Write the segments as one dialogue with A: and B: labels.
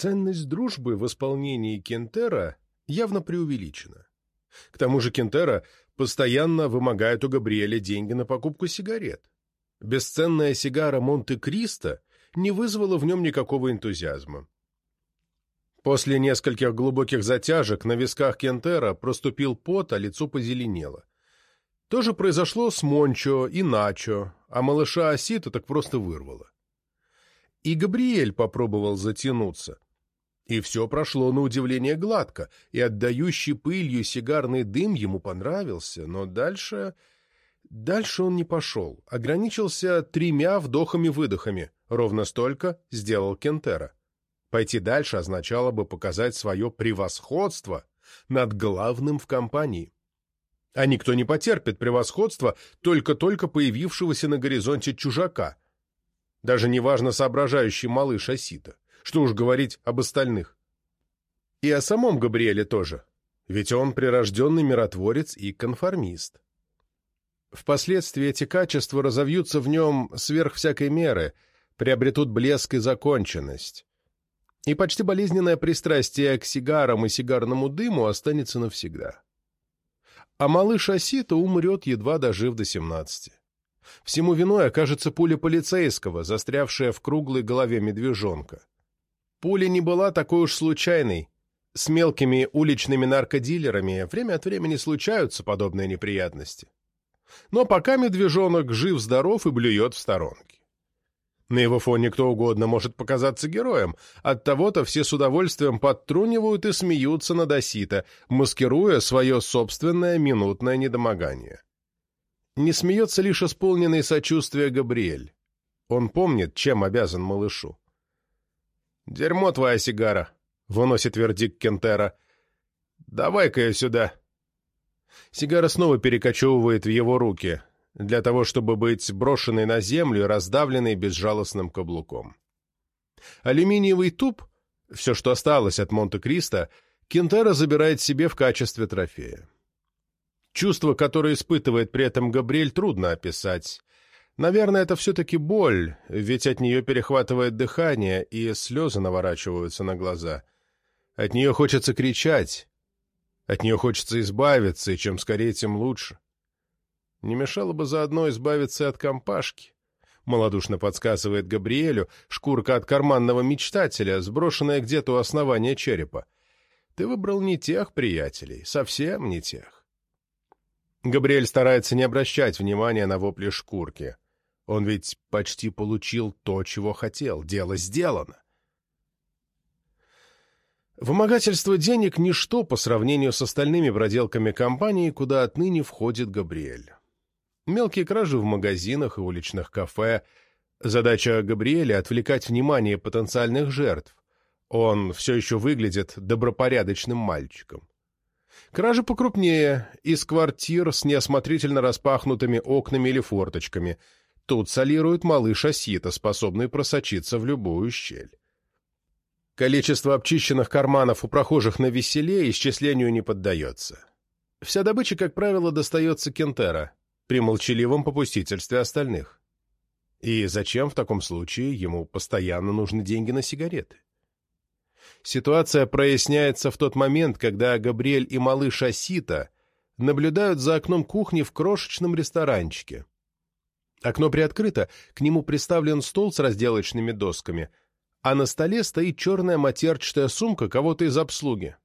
A: Ценность дружбы в исполнении Кентера явно преувеличена. К тому же Кентера постоянно вымогает у Габриэля деньги на покупку сигарет. Бесценная сигара Монте-Кристо не вызвала в нем никакого энтузиазма. После нескольких глубоких затяжек на висках Кентера проступил пот, а лицо позеленело. То же произошло с Мончо и Начо, а малыша Осита так просто вырвало. И Габриэль попробовал затянуться. И все прошло на удивление гладко, и отдающий пылью сигарный дым ему понравился, но дальше... Дальше он не пошел, ограничился тремя вдохами-выдохами, ровно столько сделал Кентера. Пойти дальше означало бы показать свое превосходство над главным в компании. А никто не потерпит превосходства только-только появившегося на горизонте чужака, даже неважно соображающий малыш Осита. Что уж говорить об остальных. И о самом Габриэле тоже, ведь он прирожденный миротворец и конформист. Впоследствии эти качества разовьются в нем сверх всякой меры, приобретут блеск и законченность. И почти болезненное пристрастие к сигарам и сигарному дыму останется навсегда. А малыш Осита умрет, едва дожив до семнадцати. Всему виной окажется пуля полицейского, застрявшая в круглой голове медвежонка. Пуля не была такой уж случайной. С мелкими уличными наркодилерами время от времени случаются подобные неприятности. Но пока медвежонок жив-здоров и блюет в сторонке. На его фоне кто угодно может показаться героем, оттого-то все с удовольствием подтрунивают и смеются над Осита, маскируя свое собственное минутное недомогание. Не смеется лишь исполненный сочувствия Габриэль. Он помнит, чем обязан малышу. «Дерьмо твоя сигара», — выносит вердикт Кентера. «Давай-ка ее сюда». Сигара снова перекочевывает в его руки, для того, чтобы быть брошенной на землю и раздавленной безжалостным каблуком. Алюминиевый туб, все, что осталось от Монте-Кристо, Кентера забирает себе в качестве трофея. Чувство, которое испытывает при этом Габриэль, трудно описать. Наверное, это все-таки боль, ведь от нее перехватывает дыхание, и слезы наворачиваются на глаза. От нее хочется кричать, от нее хочется избавиться, и чем скорее, тем лучше. Не мешало бы заодно избавиться от компашки. Малодушно подсказывает Габриэлю шкурка от карманного мечтателя, сброшенная где-то у основания черепа. Ты выбрал не тех приятелей, совсем не тех. Габриэль старается не обращать внимания на вопли шкурки. Он ведь почти получил то, чего хотел. Дело сделано. Вымогательство денег – ничто по сравнению с остальными проделками компании, куда отныне входит Габриэль. Мелкие кражи в магазинах и уличных кафе. Задача Габриэля – отвлекать внимание потенциальных жертв. Он все еще выглядит добропорядочным мальчиком. Кражи покрупнее, из квартир с неосмотрительно распахнутыми окнами или форточками – Тут солирует малыш Осита, способный просочиться в любую щель. Количество обчищенных карманов у прохожих на веселе исчислению не поддается. Вся добыча, как правило, достается Кентера, при молчаливом попустительстве остальных. И зачем в таком случае ему постоянно нужны деньги на сигареты? Ситуация проясняется в тот момент, когда Габриэль и малыш Осита наблюдают за окном кухни в крошечном ресторанчике, Окно приоткрыто, к нему приставлен стол с разделочными досками, а на столе стоит черная матерчатая сумка кого-то из обслуги.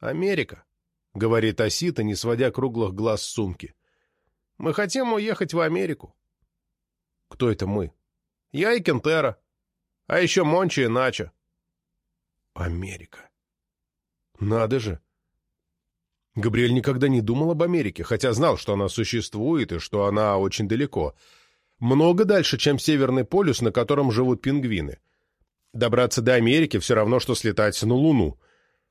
A: «Америка», — говорит Осита, не сводя круглых глаз с сумки. «Мы хотим уехать в Америку». «Кто это мы?» «Я и Кентера. А еще Мончи и Начо». «Америка. Надо же!» Габриэль никогда не думал об Америке, хотя знал, что она существует и что она очень далеко. Много дальше, чем Северный полюс, на котором живут пингвины. Добраться до Америки все равно, что слетать на Луну.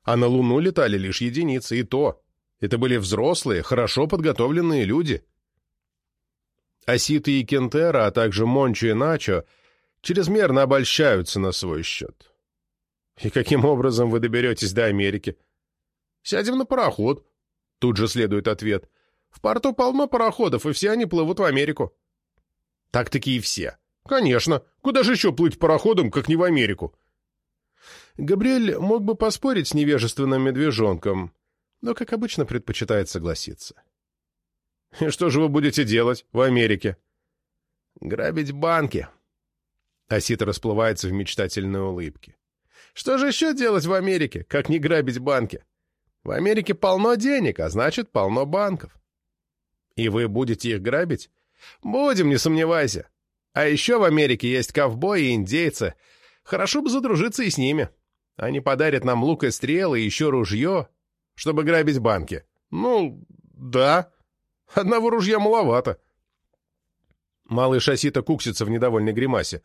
A: А на Луну летали лишь единицы, и то. Это были взрослые, хорошо подготовленные люди. Оситы и Кентера, а также Мончо и Начо чрезмерно обольщаются на свой счет. И каким образом вы доберетесь до Америки? Сядем на пароход, Тут же следует ответ. В порту полно пароходов, и все они плывут в Америку. Так-таки и все. Конечно. Куда же еще плыть пароходом, как не в Америку? Габриэль мог бы поспорить с невежественным медвежонком, но, как обычно, предпочитает согласиться. «И что же вы будете делать в Америке?» «Грабить банки». Осита расплывается в мечтательной улыбке. «Что же еще делать в Америке, как не грабить банки? В Америке полно денег, а значит, полно банков. И вы будете их грабить? Будем, не сомневайся. А еще в Америке есть ковбои и индейцы. Хорошо бы задружиться и с ними. Они подарят нам лук и стрелы и еще ружье, чтобы грабить банки. Ну, да. Одного ружья маловато. Малый Шасита куксится в недовольной гримасе.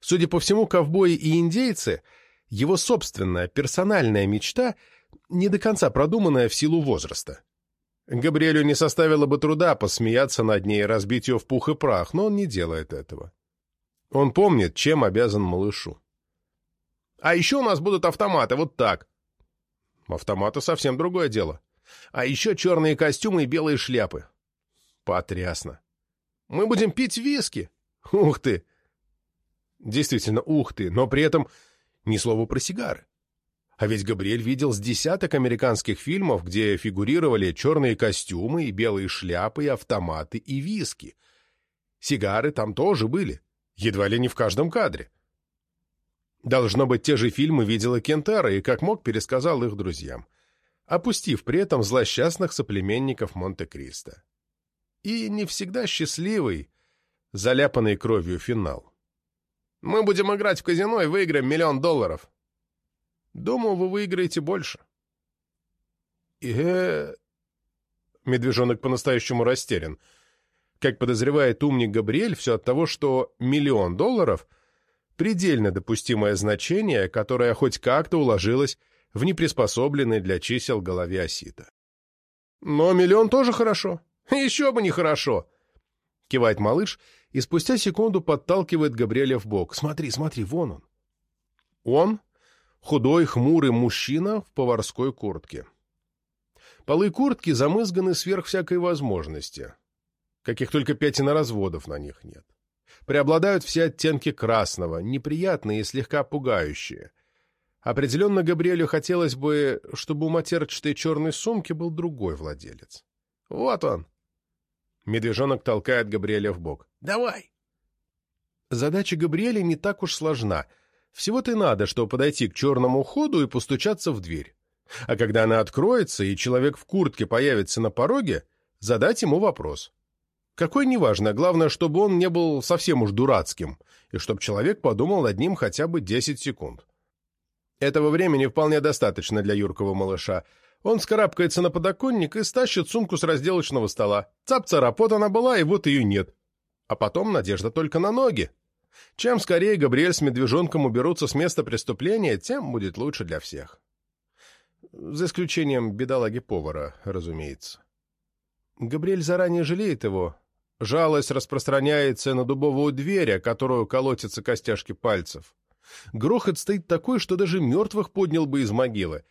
A: Судя по всему, ковбои и индейцы — его собственная персональная мечта, не до конца продуманная в силу возраста. Габриэлю не составило бы труда посмеяться над ней и разбить ее в пух и прах, но он не делает этого. Он помнит, чем обязан малышу. «А еще у нас будут автоматы, вот так!» Автоматы совсем другое дело. А еще черные костюмы и белые шляпы. Потрясно. Мы будем пить виски. Ух ты! Действительно, ух ты, но при этом ни слова про сигары. А ведь Габриэль видел с десяток американских фильмов, где фигурировали черные костюмы и белые шляпы, и автоматы, и виски. Сигары там тоже были, едва ли не в каждом кадре. Должно быть, те же фильмы видела Кентара и как мог пересказал их друзьям, опустив при этом злосчастных соплеменников Монте-Кристо. И не всегда счастливый, заляпанный кровью финал. «Мы будем играть в казино и выиграем миллион долларов», Думаю, вы выиграете больше. э Медвежонок по-настоящему растерян. Как подозревает умник Габриэль, все от того, что миллион долларов — предельно допустимое значение, которое хоть как-то уложилось в неприспособленной для чисел голове Осита. «Но миллион тоже хорошо. Еще бы не хорошо!» Кивает малыш и спустя секунду подталкивает Габриэля в бок. «Смотри, смотри, вон он!» Он худой, хмурый мужчина в поварской куртке. Полы куртки замызганы сверх всякой возможности. Каких только пятина-разводов на них нет. Преобладают все оттенки красного, неприятные и слегка пугающие. Определенно Габриэлю хотелось бы, чтобы у матерчатой черной сумки был другой владелец. Вот он. Медвежонок толкает Габриэля в бок. «Давай!» Задача Габриэля не так уж сложна — всего-то и надо, чтобы подойти к черному ходу и постучаться в дверь. А когда она откроется, и человек в куртке появится на пороге, задать ему вопрос. Какой неважно, главное, чтобы он не был совсем уж дурацким, и чтобы человек подумал над ним хотя бы 10 секунд. Этого времени вполне достаточно для юркого малыша. Он скарабкается на подоконник и стащит сумку с разделочного стола. Цап-царап, вот она была, и вот ее нет. А потом надежда только на ноги. Чем скорее Габриэль с медвежонком уберутся с места преступления, тем будет лучше для всех. За исключением бедолаги-повара, разумеется. Габриэль заранее жалеет его. Жалость распространяется на дубовую дверь, о которую колотятся костяшки пальцев. Грохот стоит такой, что даже мертвых поднял бы из могилы.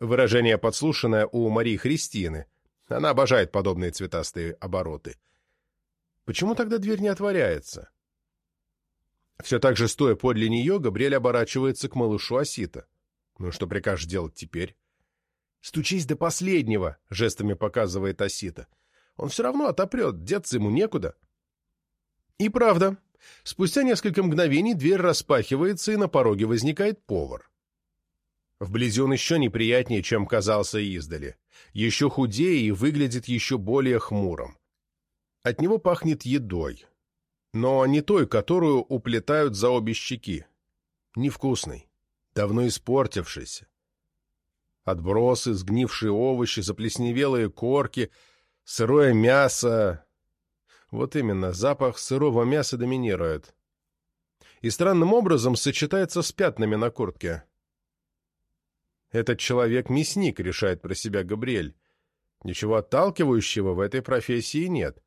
A: Выражение подслушанное у Марии Христины. Она обожает подобные цветастые обороты. Почему тогда дверь не отворяется? Все так же, стоя подле нее, Габриэль оборачивается к малышу Осита. «Ну что прикажешь делать теперь?» «Стучись до последнего», — жестами показывает Осита. «Он все равно отопрет, деться ему некуда». И правда, спустя несколько мгновений дверь распахивается, и на пороге возникает повар. Вблизи он еще неприятнее, чем казался издали. Еще худее и выглядит еще более хмурым. От него пахнет едой но не той, которую уплетают за обе щеки. Невкусный, давно испортившийся. Отбросы, сгнившие овощи, заплесневелые корки, сырое мясо. Вот именно, запах сырого мяса доминирует. И странным образом сочетается с пятнами на куртке. Этот человек мясник, решает про себя Габриэль. Ничего отталкивающего в этой профессии нет.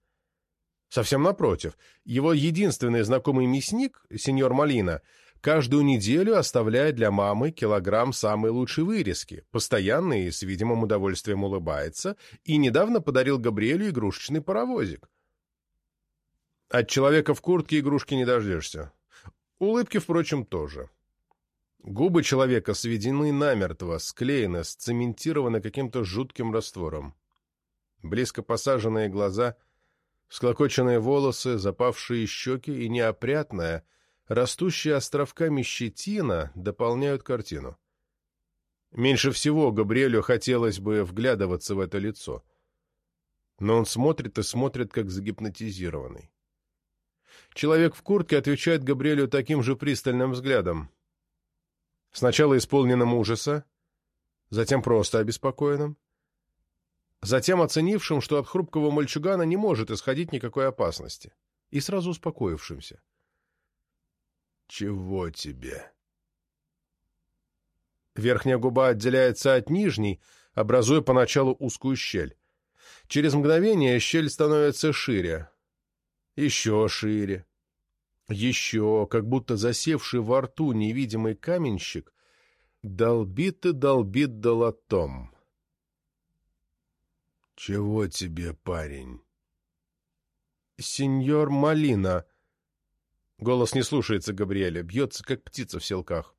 A: Совсем напротив, его единственный знакомый мясник, сеньор Малина, каждую неделю оставляет для мамы килограмм самой лучшей вырезки, постоянно и с видимым удовольствием улыбается, и недавно подарил Габриэлю игрушечный паровозик. От человека в куртке игрушки не дождешься. Улыбки, впрочем, тоже. Губы человека сведены намертво, склеены, сцементированы каким-то жутким раствором. Близко посаженные глаза, склокоченные волосы, запавшие щеки и неопрятная, растущая островками щетина дополняют картину. Меньше всего Габриэлю хотелось бы вглядываться в это лицо. Но он смотрит и смотрит, как загипнотизированный. Человек в куртке отвечает Габриэлю таким же пристальным взглядом. Сначала исполненным ужаса, затем просто обеспокоенным, затем оценившим, что от хрупкого мальчугана не может исходить никакой опасности, и сразу успокоившимся. «Чего тебе?» Верхняя губа отделяется от нижней, образуя поначалу узкую щель. Через мгновение щель становится шире. Еще шире. Еще, как будто засевший во рту невидимый каменщик, долбит и долбит долотом. «Чего тебе, парень?» «Сеньор Малина!» Голос не слушается Габриэля, бьется, как птица в селках.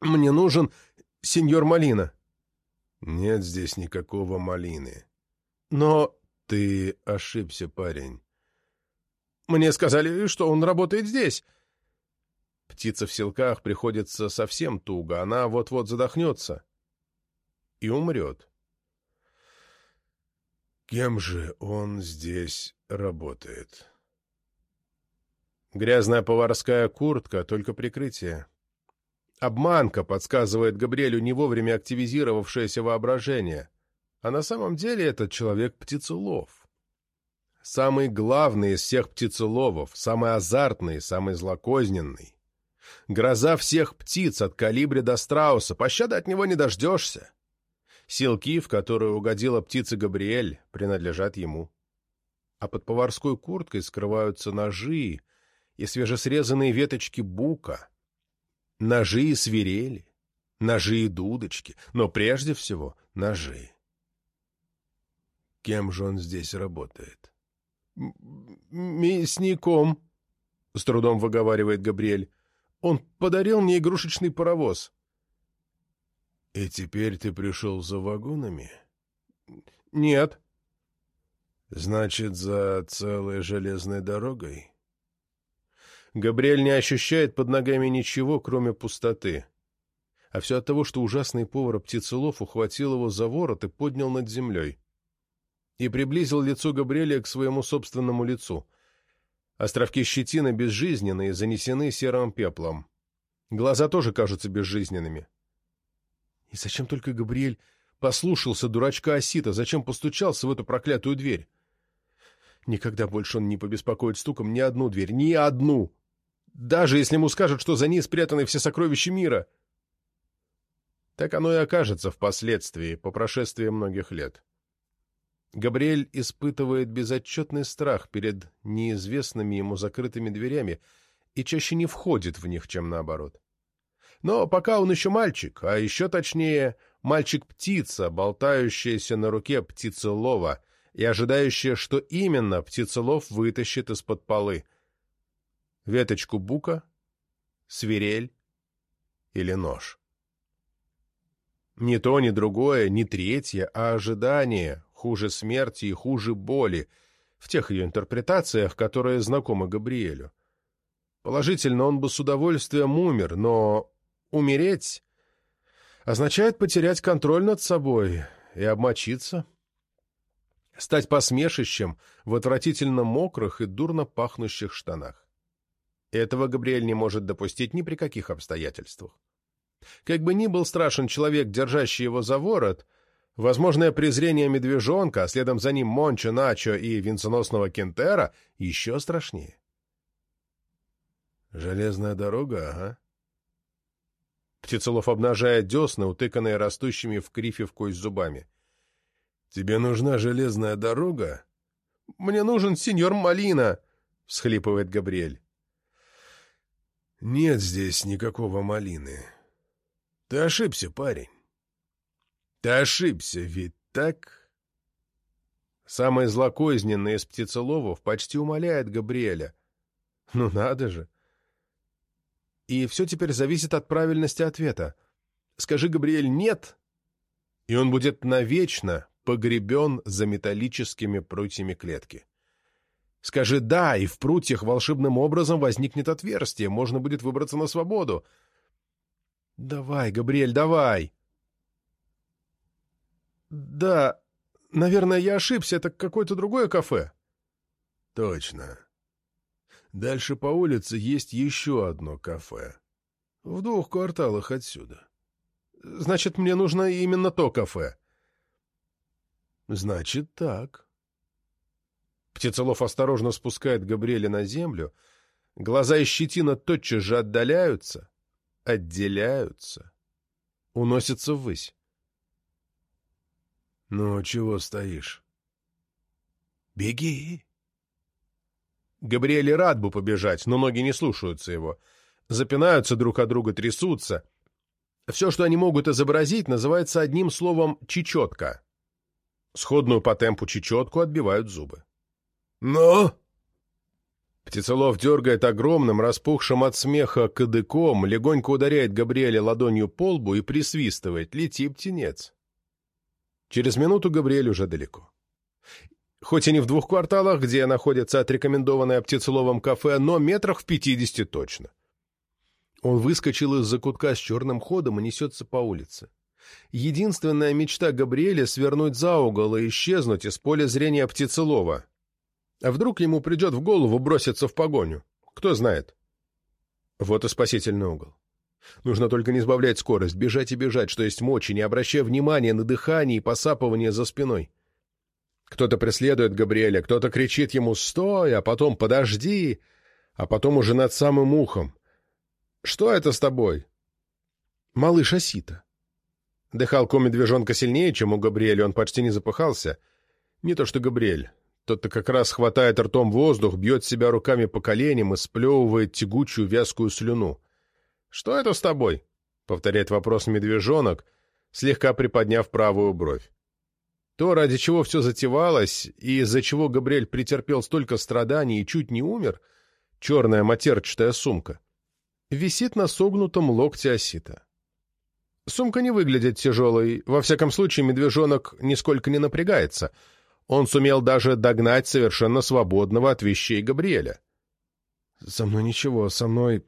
A: «Мне нужен сеньор Малина». «Нет здесь никакого Малины». «Но...» «Ты ошибся, парень. Мне сказали, что он работает здесь. Птица в селках приходится совсем туго, она вот-вот задохнется и умрет. Кем же он здесь работает? Грязная поварская куртка — только прикрытие. Обманка, подсказывает Габриэлю не вовремя активизировавшееся воображение. А на самом деле этот человек — птицелов самый главный из всех птицеловов, самый азартный, самый злокозненный. Гроза всех птиц от калибри до страуса, пощады от него не дождешься. Силки, в которую угодила птица Габриэль, принадлежат ему. А под поварской курткой скрываются ножи и свежесрезанные веточки бука, ножи и свирели, ножи и дудочки, но прежде всего ножи. Кем же он здесь работает? мясником, — с трудом выговаривает Габриэль. Он подарил мне игрушечный паровоз. — И теперь ты пришел за вагонами? — Нет. — Значит, за целой железной дорогой? Габриэль не ощущает под ногами ничего, кроме пустоты. А все от того, что ужасный повар птицелов ухватил его за ворот и поднял над землей и приблизил лицо Габриэля к своему собственному лицу. Островки щетины безжизненные, занесены серым пеплом. Глаза тоже кажутся безжизненными. И зачем только Габриэль послушался дурачка Осита, зачем постучался в эту проклятую дверь? Никогда больше он не побеспокоит стуком ни одну дверь, ни одну! Даже если ему скажут, что за ней спрятаны все сокровища мира! Так оно и окажется впоследствии, по прошествии многих лет. Габриэль испытывает безотчетный страх перед неизвестными ему закрытыми дверями и чаще не входит в них, чем наоборот. Но пока он еще мальчик, а еще точнее мальчик-птица, болтающаяся на руке птицелова и ожидающая, что именно птицелов вытащит из-под полы. Веточку бука, свирель или нож. Ни то, ни другое, ни третье, а ожидание, хуже смерти и хуже боли, в тех ее интерпретациях, которые знакомы Габриэлю. Положительно, он бы с удовольствием умер, но умереть означает потерять контроль над собой и обмочиться, стать посмешищем в отвратительно мокрых и дурно пахнущих штанах. Этого Габриэль не может допустить ни при каких обстоятельствах. Как бы ни был страшен человек, держащий его за ворот, Возможное презрение медвежонка, а следом за ним Мончо, Начо и венценосного Кентера еще страшнее. «Железная дорога, ага». Птицелов обнажает десны, утыканные растущими в крифе в кость зубами. «Тебе нужна железная дорога?» «Мне нужен сеньор Малина!» — всхлипывает Габриэль. «Нет здесь никакого малины. Ты ошибся, парень. Ты ошибся, ведь так? Самый злокозненный из птицеловов почти умоляет Габриэля. Ну надо же. И все теперь зависит от правильности ответа. Скажи, Габриэль, «нет», и он будет навечно погребен за металлическими прутьями клетки. Скажи «да», и в прутьях волшебным образом возникнет отверстие, можно будет выбраться на свободу. Давай, Габриэль, давай. Да, наверное, я ошибся, это какое-то другое кафе.
B: Точно. Дальше по улице есть еще одно кафе. В двух кварталах отсюда.
A: Значит, мне нужно именно то кафе.
B: Значит, так.
A: Птицелов осторожно спускает Габриэля на землю. Глаза и щетина тотчас же отдаляются, отделяются, уносятся ввысь.
B: «Ну, чего стоишь?» «Беги!»
A: Габриэль рад бы побежать, но ноги не слушаются его. Запинаются друг от друга, трясутся. Все, что они могут изобразить, называется одним словом «чечетка». Сходную по темпу чечетку отбивают зубы.
B: «Но!»
A: Птицелов дергает огромным, распухшим от смеха кадыком, легонько ударяет Габриэля ладонью по лбу и присвистывает. Лети, птенец. Через минуту Габриэль уже далеко. Хоть и не в двух кварталах, где находится отрекомендованное птицеловым кафе, но метрах в пятидесяти точно. Он выскочил из-за кутка с черным ходом и несется по улице. Единственная мечта Габриэля — свернуть за угол и исчезнуть из поля зрения птицелова. А вдруг ему придет в голову броситься в погоню? Кто знает. Вот и спасительный угол. Нужно только не сбавлять скорость, бежать и бежать, что есть мочи, не обращая внимания на дыхание и посапывание за спиной. Кто-то преследует Габриэля, кто-то кричит ему «Стой!», а потом «Подожди!», а потом уже над самым ухом. «Что это с тобой?» «Малыш Осита». Дыхалка у медвежонка сильнее, чем у Габриэля, он почти не запыхался. Не то что Габриэль. Тот-то как раз хватает ртом воздух, бьет себя руками по коленям и сплевывает тягучую вязкую слюну. «Что это с тобой?» — повторяет вопрос медвежонок, слегка приподняв правую бровь. То, ради чего все затевалось, и из-за чего Габриэль претерпел столько страданий и чуть не умер, черная матерчатая сумка, висит на согнутом локте осита. Сумка не выглядит тяжелой, во всяком случае медвежонок нисколько не напрягается. Он сумел даже догнать совершенно свободного от вещей Габриэля.
B: «Со мной ничего, со мной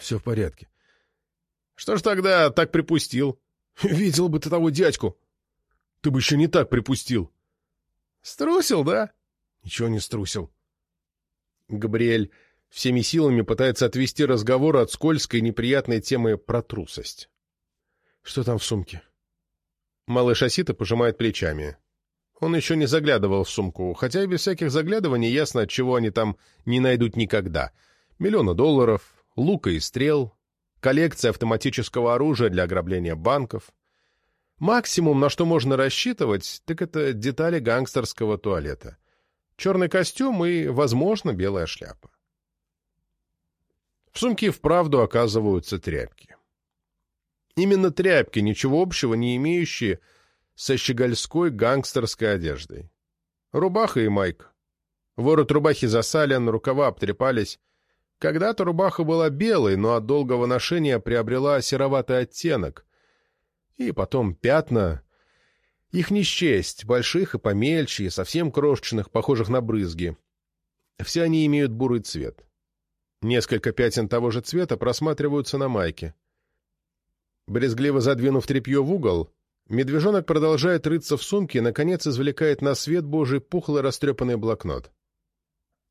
B: все в порядке».
A: «Что ж тогда так припустил?
B: Видел бы ты того дядьку!» Ты бы еще не так припустил.
A: Струсил, да?
B: Ничего не струсил.
A: Габриэль всеми силами пытается отвести разговор от скользкой неприятной темы про трусость.
B: Что там в сумке?
A: Малыш Осита пожимает плечами. Он еще не заглядывал в сумку, хотя и без всяких заглядываний ясно, от чего они там не найдут никогда. Миллионы долларов, лука и стрел, коллекция автоматического оружия для ограбления банков — Максимум, на что можно рассчитывать, так это детали гангстерского туалета. Черный костюм и, возможно, белая шляпа. В сумке вправду оказываются тряпки. Именно тряпки, ничего общего не имеющие со щегольской гангстерской одеждой. Рубаха и майка. Ворот рубахи засален, рукава обтрепались. Когда-то рубаха была белой, но от долгого ношения приобрела сероватый оттенок, и потом пятна. Их не счесть, больших и помельче, и совсем крошечных, похожих на брызги. Все они имеют бурый цвет. Несколько пятен того же цвета просматриваются на майке. Брезгливо задвинув тряпье в угол, медвежонок продолжает рыться в сумке и, наконец, извлекает на свет божий пухлый растрепанный блокнот.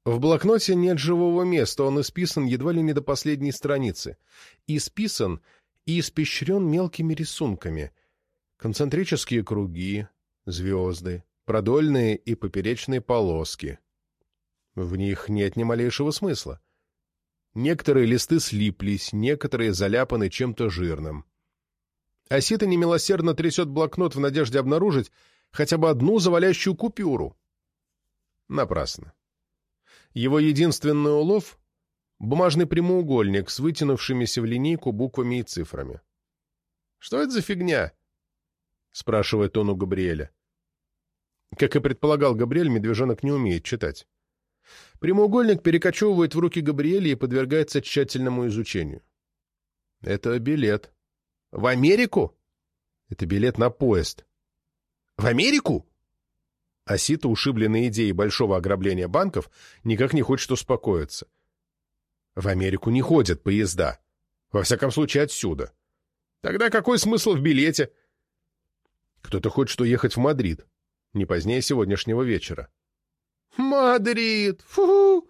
A: В блокноте нет живого места, он исписан едва ли не до последней страницы. Исписан и испещрен мелкими рисунками. Концентрические круги, звезды, продольные и поперечные полоски. В них нет ни малейшего смысла. Некоторые листы слиплись, некоторые заляпаны чем-то жирным. Осита немилосердно трясет блокнот в надежде обнаружить хотя бы одну завалящую купюру. Напрасно. Его единственный улов Бумажный прямоугольник с вытянувшимися в линейку буквами и цифрами. «Что это за фигня?» — спрашивает он у Габриэля. Как и предполагал Габриэль, медвежонок не умеет читать. Прямоугольник перекочевывает в руки Габриэли и подвергается тщательному изучению. Это билет. В Америку? Это билет на поезд. В Америку? Асита, ушибленная идеей большого ограбления банков, никак не хочет успокоиться. В Америку не ходят поезда. Во всяком случае, отсюда. Тогда какой смысл в билете? Кто-то хочет уехать в Мадрид. Не позднее сегодняшнего вечера. Мадрид! Фу!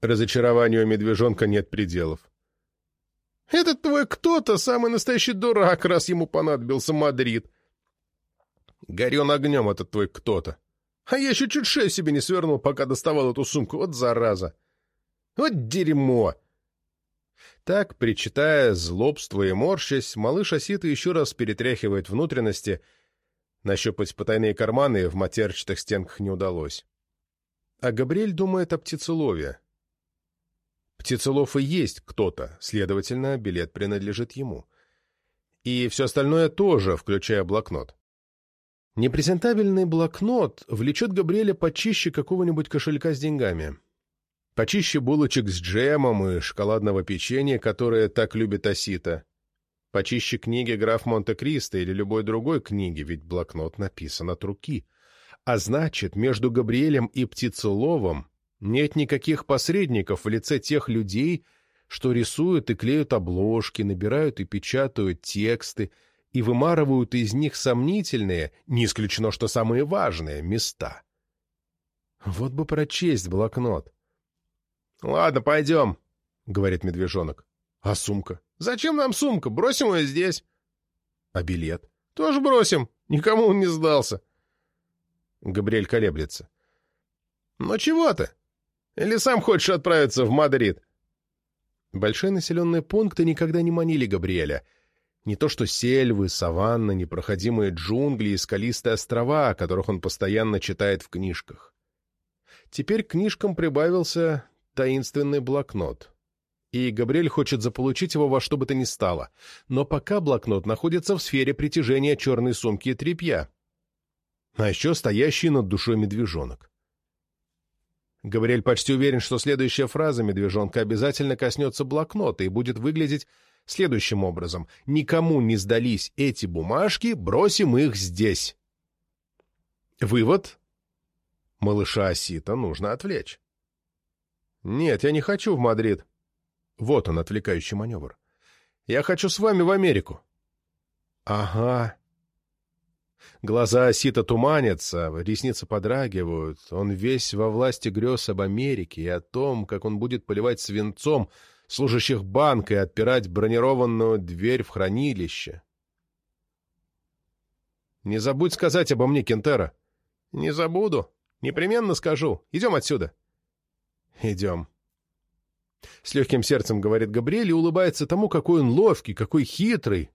A: Разочарованию медвежонка нет пределов. Этот твой кто-то самый настоящий дурак, раз ему понадобился Мадрид. Горен огнем этот твой кто-то. А я еще чуть шею себе не свернул, пока доставал эту сумку. Вот зараза. Вот дерьмо. Так, причитая, злобство и морщась, малыш Осита еще раз перетряхивает внутренности. Нащупать потайные карманы в матерчатых стенках не удалось. А Габриэль думает о птицелове. Птицелов и есть кто-то, следовательно, билет принадлежит ему. И все остальное тоже, включая блокнот. Непрезентабельный блокнот влечет Габриэля почище какого-нибудь кошелька с деньгами. Почище булочек с джемом и шоколадного печенья, которое так любит Осита. Почище книги «Граф Монте-Кристо» или любой другой книги, ведь блокнот написан от руки. А значит, между Габриэлем и Птицеловым нет никаких посредников в лице тех людей, что рисуют и клеют обложки, набирают и печатают тексты, и вымарывают из них сомнительные, не исключено, что самые важные, места. Вот бы прочесть блокнот. — Ладно, пойдем, — говорит медвежонок. — А сумка? — Зачем нам сумка? Бросим ее здесь. — А билет? — Тоже бросим. Никому он не сдался. Габриэль колеблется. — Ну чего ты? Или сам хочешь отправиться в Мадрид? Большие населенные пункты никогда не манили Габриэля — не то что сельвы, саванны, непроходимые джунгли и скалистые острова, о которых он постоянно читает в книжках. Теперь к книжкам прибавился таинственный блокнот. И Габриэль хочет заполучить его во что бы то ни стало. Но пока блокнот находится в сфере притяжения черной сумки и тряпья. А еще стоящий над душой медвежонок. Габриэль почти уверен, что следующая фраза медвежонка обязательно коснется блокнота и будет выглядеть следующим образом. Никому не сдались эти бумажки, бросим их здесь. Вывод. Малыша Осита нужно отвлечь. Нет, я не хочу в Мадрид. Вот он, отвлекающий маневр. Я хочу с вами в Америку. Ага. Глаза Осита туманятся, ресницы подрагивают. Он весь во власти грез об Америке и о том, как он будет поливать свинцом служащих банка и отпирать бронированную дверь в хранилище. «Не забудь сказать обо мне, Кентера». «Не забуду. Непременно скажу. Идем отсюда». «Идем». С легким сердцем говорит Габриэль и улыбается тому, какой он ловкий, какой хитрый.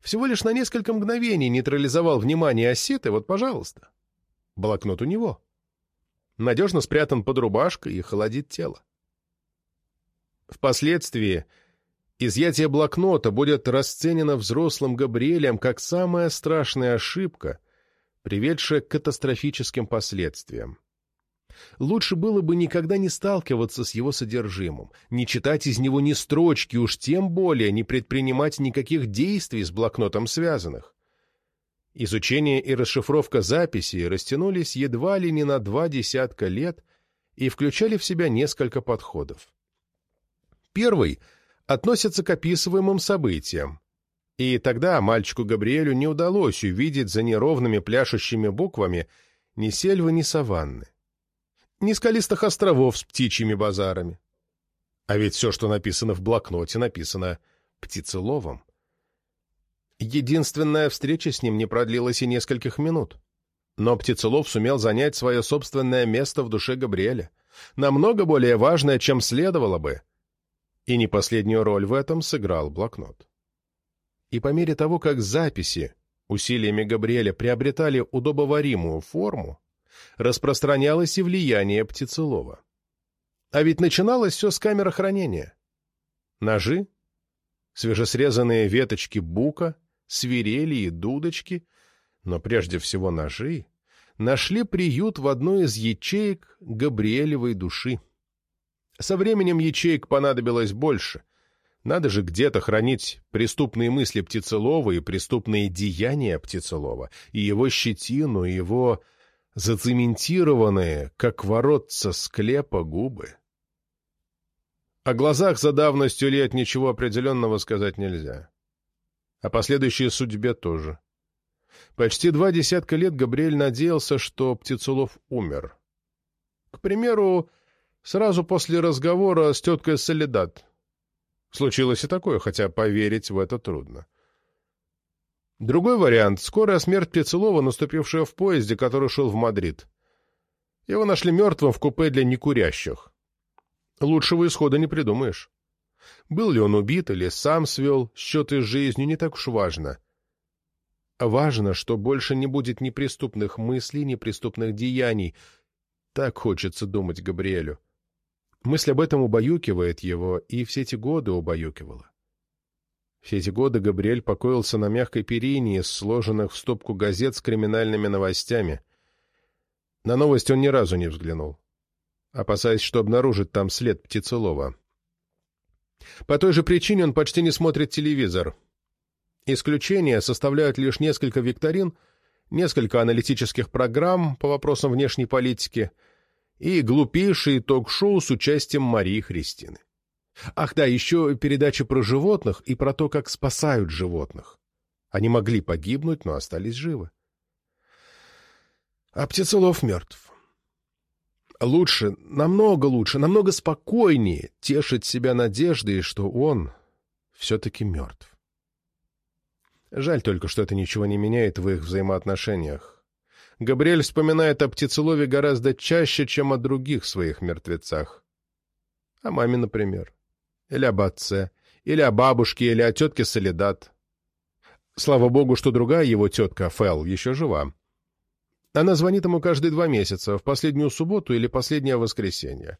A: Всего лишь на несколько мгновений нейтрализовал внимание Осеты, вот, пожалуйста. Блокнот у него. Надежно спрятан под рубашкой и холодит тело. Впоследствии изъятие блокнота будет расценено взрослым Габриэлем как самая страшная ошибка, приведшая к катастрофическим последствиям. Лучше было бы никогда не сталкиваться с его содержимым, не читать из него ни строчки, уж тем более не предпринимать никаких действий с блокнотом связанных. Изучение и расшифровка записей растянулись едва ли не на два десятка лет и включали в себя несколько подходов. Первый относится к описываемым событиям. И тогда мальчику Габриэлю не удалось увидеть за неровными пляшущими буквами ни сельвы, ни саванны, ни скалистых островов с птичьими базарами. А ведь все, что написано в блокноте, написано птицеловом. Единственная встреча с ним не продлилась и нескольких минут. Но Птицелов сумел занять свое собственное место в душе Габриэля, намного более важное, чем следовало бы, и не последнюю роль в этом сыграл блокнот. И по мере того, как записи усилиями Габриэля приобретали удобоваримую форму, распространялось и влияние Птицелова. А ведь начиналось все с камеры хранения. Ножи, свежесрезанные веточки бука, свирели и дудочки, но прежде всего ножи, нашли приют в одной из ячеек Габриэлевой души. Со временем ячеек понадобилось больше. Надо же где-то хранить преступные мысли Птицелова и преступные деяния Птицелова, и его щетину, и его зацементированные, как воротца склепа, губы. О глазах за давностью лет ничего определенного сказать нельзя. О последующей судьбе тоже. Почти два десятка лет Габриэль надеялся, что Птицелов умер. К примеру, сразу после разговора с теткой Солидат. Случилось и такое, хотя поверить в это трудно. Другой вариант — скорая смерть Птицелова, наступившая в поезде, который шел в Мадрид. Его нашли мертвым в купе для некурящих. Лучшего исхода не придумаешь. Был ли он убит или сам свел счеты с жизнью, не так уж важно. Важно, что больше не будет ни преступных мыслей, ни преступных деяний. Так хочется думать Габриэлю. Мысль об этом убаюкивает его, и все эти годы убаюкивала. Все эти годы Габриэль покоился на мягкой перине из сложенных в стопку газет с криминальными новостями. На новость он ни разу не взглянул, опасаясь, что обнаружит там след птицелова. По той же причине он почти не смотрит телевизор. Исключения составляют лишь несколько викторин, несколько аналитических программ по вопросам внешней политики и глупейшие ток-шоу с участием Марии Христины. Ах да, еще передачи про животных и про то, как спасают животных. Они могли погибнуть, но остались живы. А птицелов мертв. Лучше, намного лучше, намного спокойнее тешить себя надеждой, что он все-таки мертв. Жаль только, что это ничего не меняет в их взаимоотношениях. Габриэль вспоминает о птицелове гораздо чаще, чем о других своих мертвецах. О маме, например. Или об отце. Или о бабушке, или о тетке Солидат. Слава богу, что другая его тетка, Фэл, еще жива. Она звонит ему каждые два месяца, в последнюю субботу или последнее воскресенье.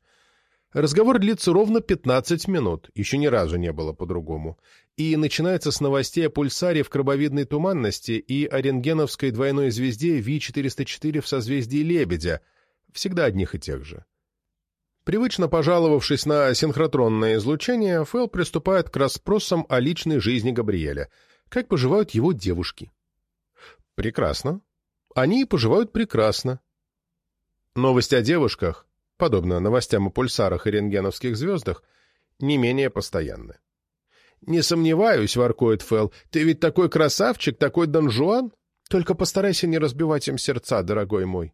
A: Разговор длится ровно 15 минут, еще ни разу не было по-другому, и начинается с новостей о пульсаре в крабовидной туманности и о рентгеновской двойной звезде Ви-404 в созвездии Лебедя, всегда одних и тех же. Привычно пожаловавшись на синхротронное излучение, Фэл приступает к расспросам о личной жизни Габриэля. Как поживают его девушки? Прекрасно. Они поживают прекрасно. Новости о девушках, подобно новостям о пульсарах и рентгеновских звездах, не менее постоянны. «Не сомневаюсь», — воркует Фэл, — «ты ведь такой красавчик, такой Дон Жуан? Только постарайся не разбивать им сердца, дорогой мой».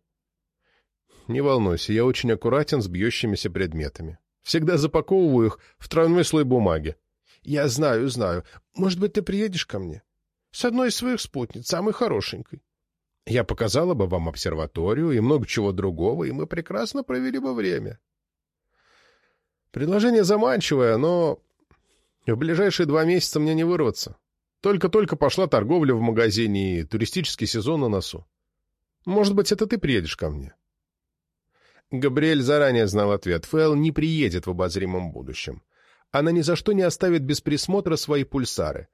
A: Не волнуйся, я очень аккуратен с бьющимися предметами. Всегда запаковываю их в тройной слой бумаги. Я знаю, знаю. Может быть, ты приедешь ко мне? С одной из своих спутниц, самой хорошенькой. Я показала бы вам обсерваторию и много чего другого, и мы прекрасно провели бы время. Предложение заманчивое, но в ближайшие два месяца мне не вырваться. Только-только пошла торговля в магазине и туристический сезон на носу. Может быть, это ты приедешь ко мне? Габриэль заранее знал ответ. Фэл не приедет в обозримом будущем. Она ни за что не оставит без присмотра свои пульсары.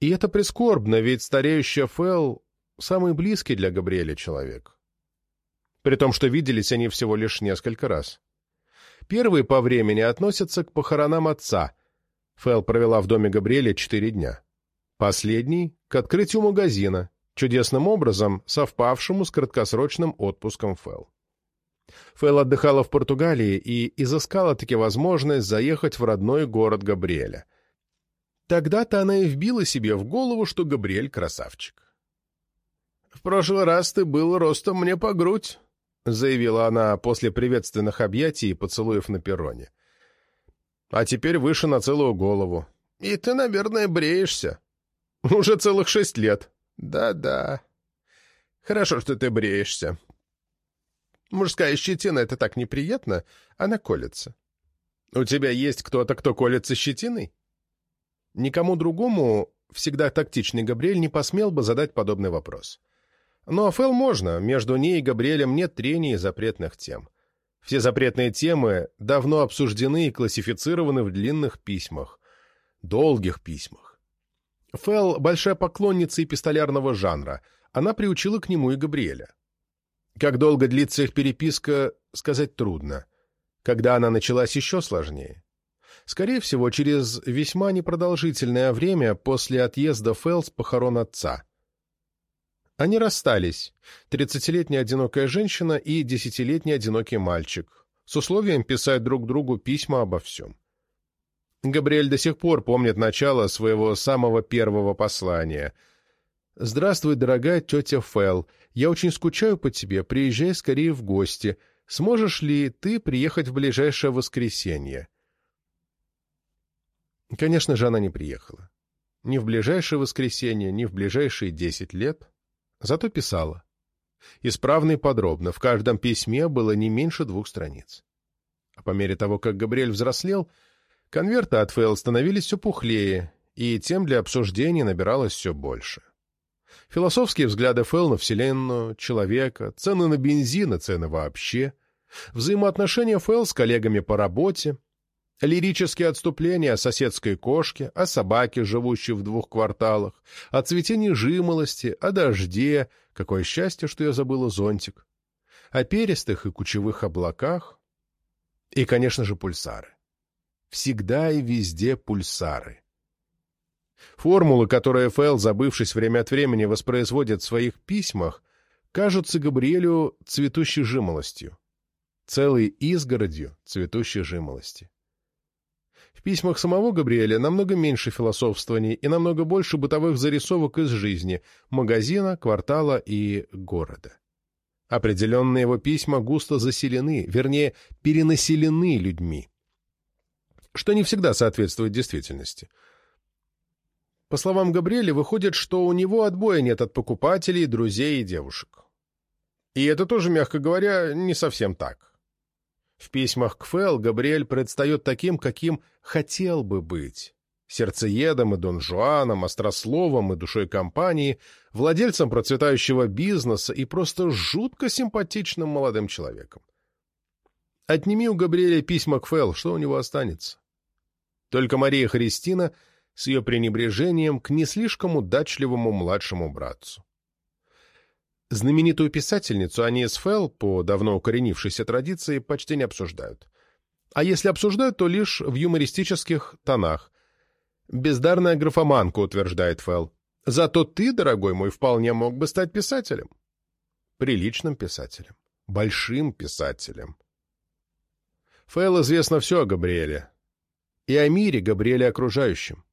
A: И это прискорбно, ведь стареющая Фэл — самый близкий для Габриэля человек. При том, что виделись они всего лишь несколько раз. Первые по времени относятся к похоронам отца. Фэл провела в доме Габриэля четыре дня. Последний — к открытию магазина, чудесным образом совпавшему с краткосрочным отпуском Фэл. Фэл отдыхала в Португалии и изыскала-таки возможность заехать в родной город Габриэля. Тогда-то она и вбила себе в голову, что Габриэль красавчик. «В прошлый раз ты был ростом мне по грудь», — заявила она после приветственных объятий и поцелуев на перроне. «А теперь выше на целую голову. И ты, наверное, бреешься. Уже целых шесть лет. Да-да. Хорошо, что ты бреешься. Мужская щетина — это так неприятно, она колется. У тебя есть кто-то, кто колется щетиной? Никому другому всегда тактичный Габриэль не посмел бы задать подобный вопрос. Но Фэл можно, между ней и Габриэлем нет трений и запретных тем. Все запретные темы давно обсуждены и классифицированы в длинных письмах, долгих письмах. Фэл — большая поклонница эпистолярного жанра, она приучила к нему и Габриэля. Как долго длится их переписка, сказать трудно. Когда она началась, еще сложнее. Скорее всего, через весьма непродолжительное время после отъезда Фэлл с похорон отца. Они расстались, тридцатилетняя одинокая женщина и десятилетний одинокий мальчик, с условием писать друг другу письма обо всем. Габриэль до сих пор помнит начало своего самого первого послания. «Здравствуй, дорогая тетя Фэл. Я очень скучаю по тебе. Приезжай скорее в гости. Сможешь ли ты приехать в ближайшее воскресенье?» Конечно же, она не приехала. Ни в ближайшее воскресенье, ни в ближайшие десять лет. Зато писала. Исправно и подробно, в каждом письме было не меньше двух страниц. А по мере того, как Габриэль взрослел, конверты от Фейл становились все пухлее, и тем для обсуждений набиралось все больше. Философские взгляды Фейл на Вселенную, человека, цены на бензин и цены вообще, взаимоотношения Фейл с коллегами по работе, Лирические отступления о соседской кошке, о собаке, живущей в двух кварталах, о цветении жимолости, о дожде, какое счастье, что я забыла зонтик, о перистых и кучевых облаках и, конечно же, пульсары. Всегда и везде пульсары. Формулы, которые Фэл, забывшись время от времени, воспроизводит в своих письмах, кажутся Габриэлю цветущей жимолостью, целой изгородью цветущей жимолости. В письмах самого Габриэля намного меньше философствований и намного больше бытовых зарисовок из жизни, магазина, квартала и города. Определенные его письма густо заселены, вернее, перенаселены людьми, что не всегда соответствует действительности. По словам Габриэля, выходит, что у него отбоя нет от покупателей, друзей и девушек. И это тоже, мягко говоря, не совсем так. В письмах к Фэл Габриэль предстает таким, каким хотел бы быть. Сердцеедом и донжуаном, острословом и душой компании, владельцем процветающего бизнеса и просто жутко симпатичным молодым человеком. Отними у Габриэля письма к Фэл, что у него останется? Только Мария Христина с ее пренебрежением к не слишком удачливому младшему братцу. Знаменитую писательницу они с Фелл, по давно укоренившейся традиции, почти не обсуждают. А если обсуждают, то лишь в юмористических тонах. «Бездарная графоманка», — утверждает Фелл. «Зато ты, дорогой мой, вполне мог бы стать писателем». Приличным писателем. Большим писателем. Фелл известно все о Габриэле. И о мире Габриэле окружающем.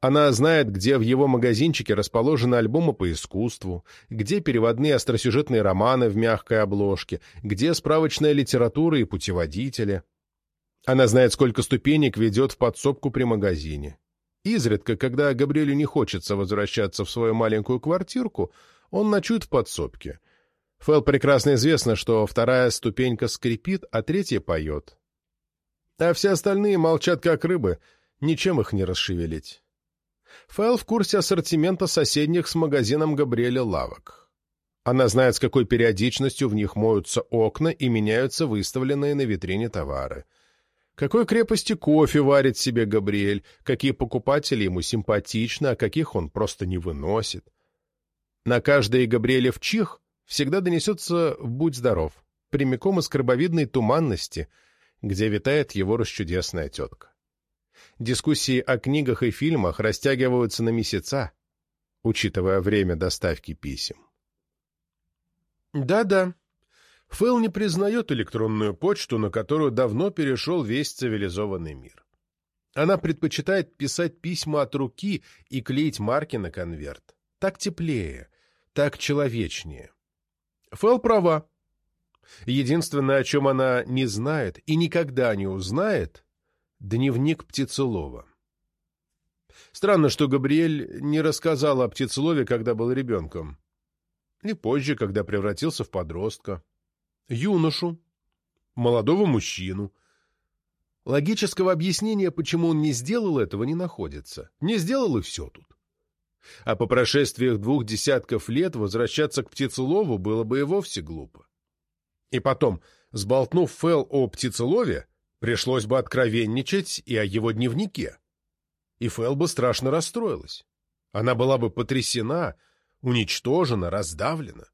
A: Она знает, где в его магазинчике расположены альбомы по искусству, где переводные остросюжетные романы в мягкой обложке, где справочная литература и путеводители. Она знает, сколько ступенек ведет в подсобку при магазине. Изредка, когда Габриэлю не хочется возвращаться в свою маленькую квартирку, он ночует в подсобке. Фэл прекрасно известно, что вторая ступенька скрипит, а третья поет. А все остальные молчат как рыбы, ничем их не расшевелить. Фэл в курсе ассортимента соседних с магазином Габриэля лавок. Она знает, с какой периодичностью в них моются окна и меняются выставленные на витрине товары. Какой крепости кофе варит себе Габриэль, какие покупатели ему симпатичны, а каких он просто не выносит. На каждый Габриэлев чих всегда донесется «будь здоров», прямиком из крабовидной туманности, где витает его расчудесная тетка. Дискуссии о книгах и фильмах растягиваются на месяца, учитывая время доставки писем. Да-да, Фэл не признает электронную почту, на которую давно перешел весь цивилизованный мир. Она предпочитает писать письма от руки и клеить марки на конверт. Так теплее, так человечнее. Фэл права. Единственное, о чем она не знает и никогда не узнает, Дневник Птицелова. Странно, что Габриэль не рассказал о Птицелове, когда был ребенком. И позже, когда превратился в подростка. Юношу. Молодого мужчину. Логического объяснения, почему он не сделал этого, не находится. Не сделал и все тут. А по прошествиях двух десятков лет возвращаться к Птицелову было бы и вовсе глупо. И потом, сболтнув Фэл о Птицелове, Пришлось бы откровенничать и о его дневнике. И Фэл бы страшно расстроилась. Она была бы потрясена, уничтожена, раздавлена.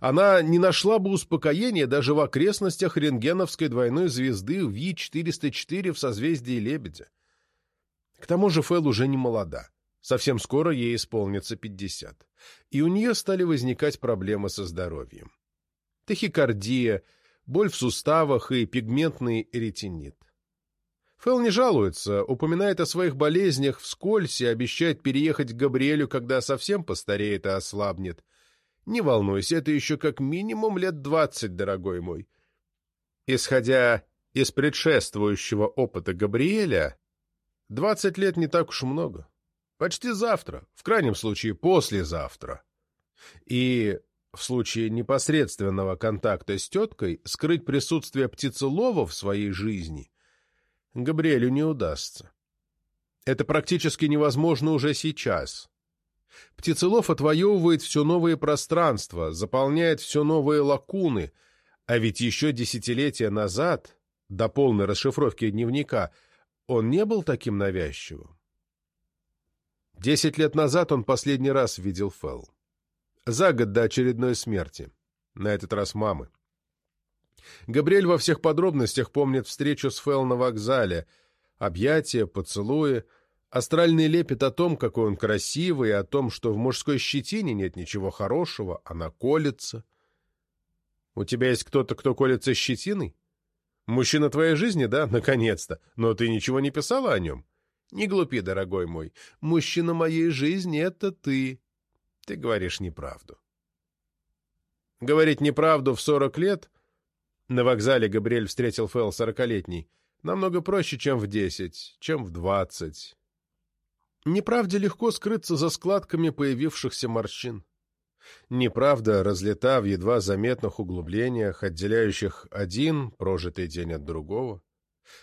A: она не нашла бы успокоения даже в окрестностях рентгеновской двойной звезды Ви-404 в созвездии Лебедя. К тому же Фэл уже не молода. Совсем скоро ей исполнится 50. И у нее стали возникать проблемы со здоровьем. Тахикардия, боль в суставах и пигментный ретинит. Фэл не жалуется, упоминает о своих болезнях вскользь и обещает переехать к Габриэлю, когда совсем постареет и ослабнет. Не волнуйся, это еще как минимум лет двадцать, дорогой мой. Исходя из предшествующего опыта Габриэля, двадцать лет не так уж много. Почти завтра, в крайнем случае послезавтра. И в случае непосредственного контакта с теткой скрыть присутствие птицелова в своей жизни Габриэлю не удастся. Это практически невозможно уже сейчас. Птицелов отвоевывает все новые пространства, заполняет все новые лакуны, а ведь еще десятилетия назад, до полной расшифровки дневника, он не был таким навязчивым. Десять лет назад он последний раз видел Фелл. За год до очередной смерти. На этот раз мамы. Габриэль во всех подробностях помнит встречу с Фелл на вокзале, объятия, поцелуи, астральный лепет о том, какой он красивый, и о том, что в мужской щетине нет ничего хорошего, она колется. У тебя есть кто-то, кто колется щетиной? Мужчина твоей жизни, да? Наконец-то. Но ты ничего не писала о нем? Не глупи, дорогой мой. Мужчина моей жизни — это ты. Ты говоришь неправду. Говорить неправду в сорок лет на вокзале Габриэль встретил Фэл сорокалетний. Намного проще, чем в десять, чем в двадцать. Неправде легко скрыться за складками появившихся морщин. Неправда разлета в едва заметных углублениях, отделяющих один прожитый день от другого.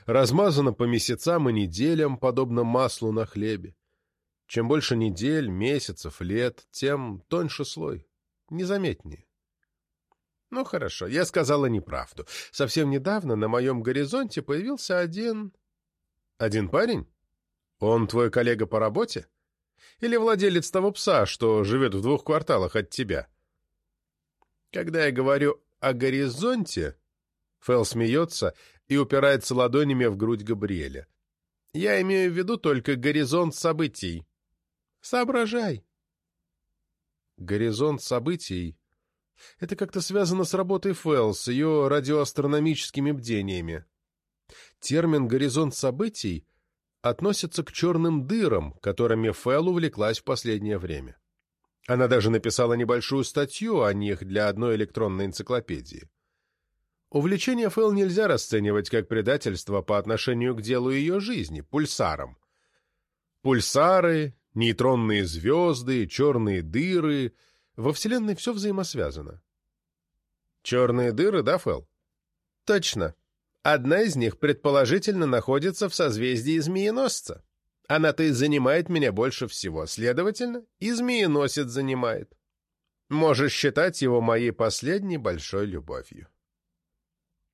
A: Размазана по месяцам и неделям, подобно маслу на хлебе. Чем больше недель, месяцев, лет, тем тоньше слой, незаметнее. Ну, хорошо, я сказала неправду. Совсем недавно на моем горизонте появился один... Один парень? Он твой коллега по работе? Или владелец того пса, что живет в двух кварталах от тебя? Когда я говорю о горизонте... Фэл смеется и упирается ладонями в грудь Габриэля. Я имею в виду только горизонт событий. Соображай. Горизонт событий это как-то связано с работой Фэлл, с ее радиоастрономическими бдениями. Термин «горизонт событий» относится к черным дырам, которыми Фэлл увлеклась в последнее время. Она даже написала небольшую статью о них для одной электронной энциклопедии. Увлечение Фэлл нельзя расценивать как предательство по отношению к делу ее жизни, пульсарам. Пульсары, нейтронные звезды, черные дыры — во Вселенной все взаимосвязано. Черные дыры, да, Фэл? Точно. Одна из них, предположительно, находится в созвездии Змееносца. Она-то и занимает меня больше всего, следовательно, и Змееносец занимает. Можешь считать его моей последней большой любовью.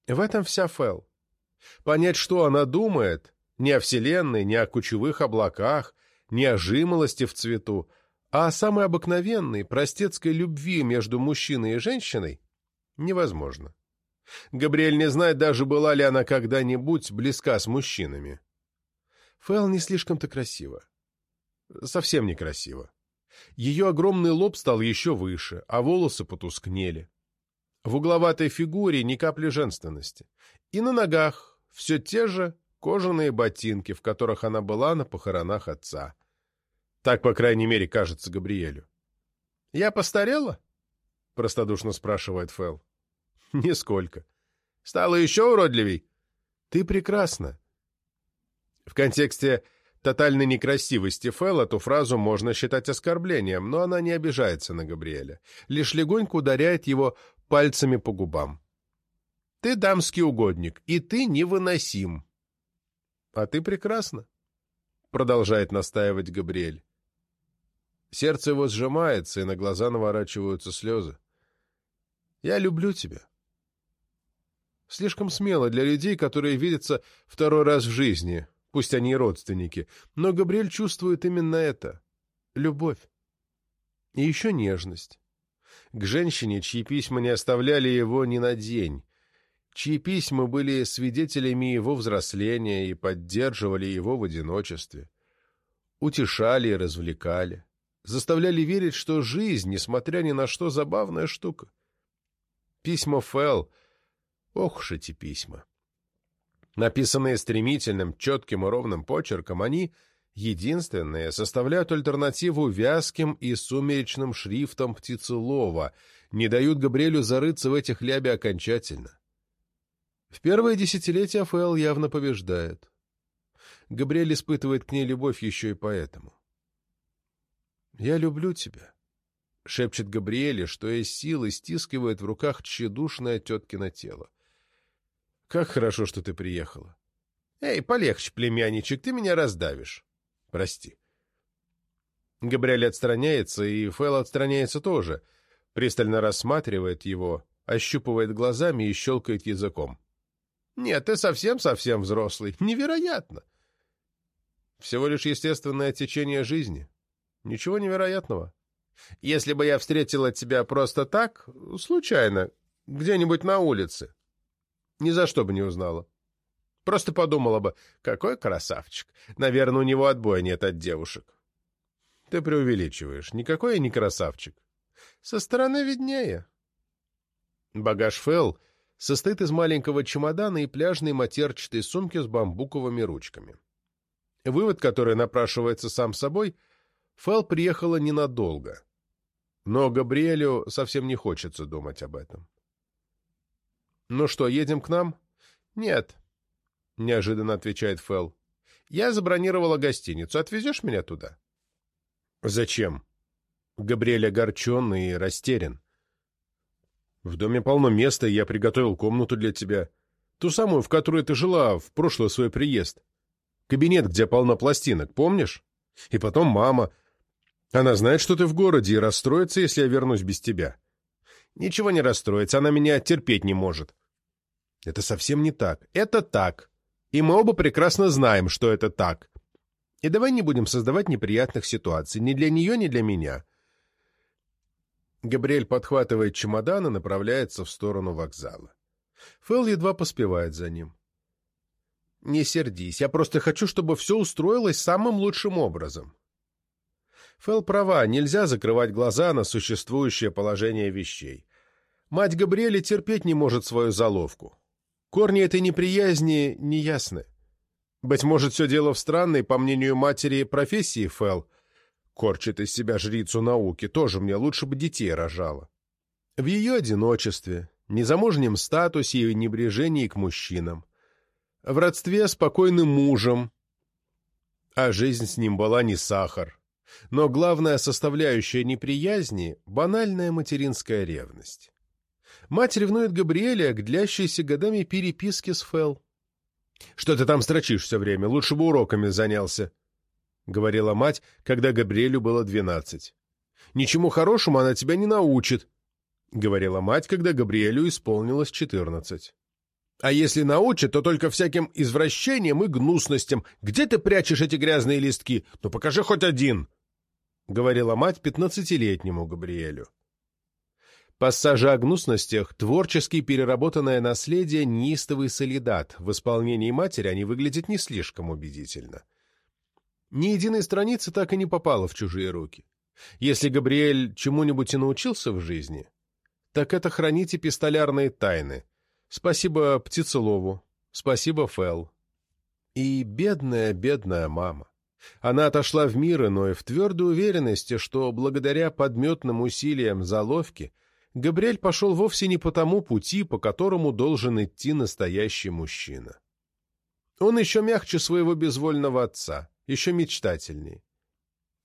A: В этом вся Фэл. Понять, что она думает, не о Вселенной, не о кучевых облаках, не о жимолости в цвету, а самой обыкновенной, простецкой любви между мужчиной и женщиной невозможно. Габриэль не знает даже, была ли она когда-нибудь близка с мужчинами. Фэл не слишком-то красиво. Совсем некрасиво. Ее огромный лоб стал еще выше, а волосы потускнели. В угловатой фигуре ни капли женственности. И на ногах все те же кожаные ботинки, в которых она была на похоронах отца. Так, по крайней мере, кажется Габриэлю. «Я постарела?» — простодушно спрашивает Фэл. «Нисколько. Стала еще уродливей?» «Ты прекрасна». В контексте тотальной некрасивости Фэл эту фразу можно считать оскорблением, но она не обижается на Габриэля, лишь легонько ударяет его пальцами по губам. «Ты дамский угодник, и ты невыносим». «А ты прекрасна», — продолжает настаивать Габриэль. Сердце его сжимается, и на глаза наворачиваются слезы. «Я люблю тебя». Слишком смело для людей, которые видятся второй раз в жизни, пусть они и родственники, но Габриэль чувствует именно это — любовь. И еще нежность. к женщине, чьи письма не оставляли его ни на день, чьи письма были свидетелями его взросления и поддерживали его в одиночестве, утешали и развлекали, заставляли верить, что жизнь, несмотря ни на что, забавная штука. Письма Фэл, ох уж эти письма. Написанные стремительным, четким и ровным почерком, они — единственные, составляют альтернативу вязким и сумеречным шрифтам птицелова, не дают Габриэлю зарыться в этих лябе окончательно. В первое десятилетие Фэл явно побеждает. Габриэль испытывает к ней любовь еще и поэтому. «Я люблю тебя», — шепчет Габриэле, что из силы стискивает в руках тщедушное теткино тело. «Как хорошо, что ты приехала». «Эй, полегче, племянничек, ты меня раздавишь». Прости. Габриэль отстраняется, и Фэл отстраняется тоже. Пристально рассматривает его, ощупывает глазами и щелкает языком. «Нет, ты совсем-совсем взрослый. Невероятно!» «Всего лишь естественное течение жизни. Ничего невероятного. Если бы я встретила тебя просто так, случайно, где-нибудь на улице, ни за что бы не узнала. Просто подумала бы, какой красавчик. Наверное, у него отбоя нет от девушек. Ты преувеличиваешь. Никакой я не красавчик. Со стороны виднее. Багаж Фэл состоит из маленького чемодана и пляжной матерчатой сумки с бамбуковыми ручками. Вывод, который напрашивается сам собой, Фэл приехала ненадолго. Но Габриэлю совсем не хочется думать об этом. «Ну что, едем к нам?» «Нет, — неожиданно отвечает Фэл. «Я забронировала гостиницу. Отвезешь меня туда?» «Зачем?» Габриэль огорченный и растерян. «В доме полно места, и я приготовил комнату для тебя. Ту самую, в которой ты жила в прошлый свой приезд. Кабинет, где полно пластинок, помнишь? И потом мама. Она знает, что ты в городе, и расстроится, если я вернусь без тебя». «Ничего не расстроится, она меня терпеть не может». «Это совсем не так. Это так. И мы оба прекрасно знаем, что это так. И давай не будем создавать неприятных ситуаций ни для нее, ни для меня. Габриэль подхватывает чемодан и направляется в сторону вокзала. Фэл едва поспевает за ним. «Не сердись, я просто хочу, чтобы все устроилось самым лучшим образом». Фэл права, нельзя закрывать глаза на существующее положение вещей. Мать Габриэля терпеть не может свою заловку. Корни этой неприязни неясны. Быть может, все дело в странной, по мнению матери, профессии Фэл. Корчит из себя жрицу науки, тоже мне лучше бы детей рожала. В ее одиночестве, незамужнем статусе и небрежении к мужчинам. В родстве с покойным мужем. А жизнь с ним была не сахар. Но главная составляющая неприязни — банальная материнская ревность. Мать ревнует Габриэля к длящейся годами переписке с Фэл. «Что ты там строчишь все время? Лучше бы уроками занялся», — говорила мать, когда Габриэлю было двенадцать. «Ничему хорошему она тебя не научит», — говорила мать, когда Габриэлю исполнилось четырнадцать. «А если научит, то только всяким извращениям и гнусностям. Где ты прячешь эти грязные листки? Ну покажи хоть один», — говорила мать пятнадцатилетнему Габриэлю. Пассажи о гнусностях — творчески переработанное наследие неистовый солидат. В исполнении матери они выглядят не слишком убедительно. Ни единой страницы так и не попало в чужие руки. Если Габриэль чему-нибудь и научился в жизни, так это хранить эпистолярные тайны. Спасибо Птицелову, спасибо Фэл. И бедная, бедная мама. Она отошла в мир иной в твердой уверенности, что благодаря подметным усилиям заловки — Габриэль пошел вовсе не по тому пути, по которому должен идти настоящий мужчина. Он еще мягче своего безвольного отца, еще мечтательней.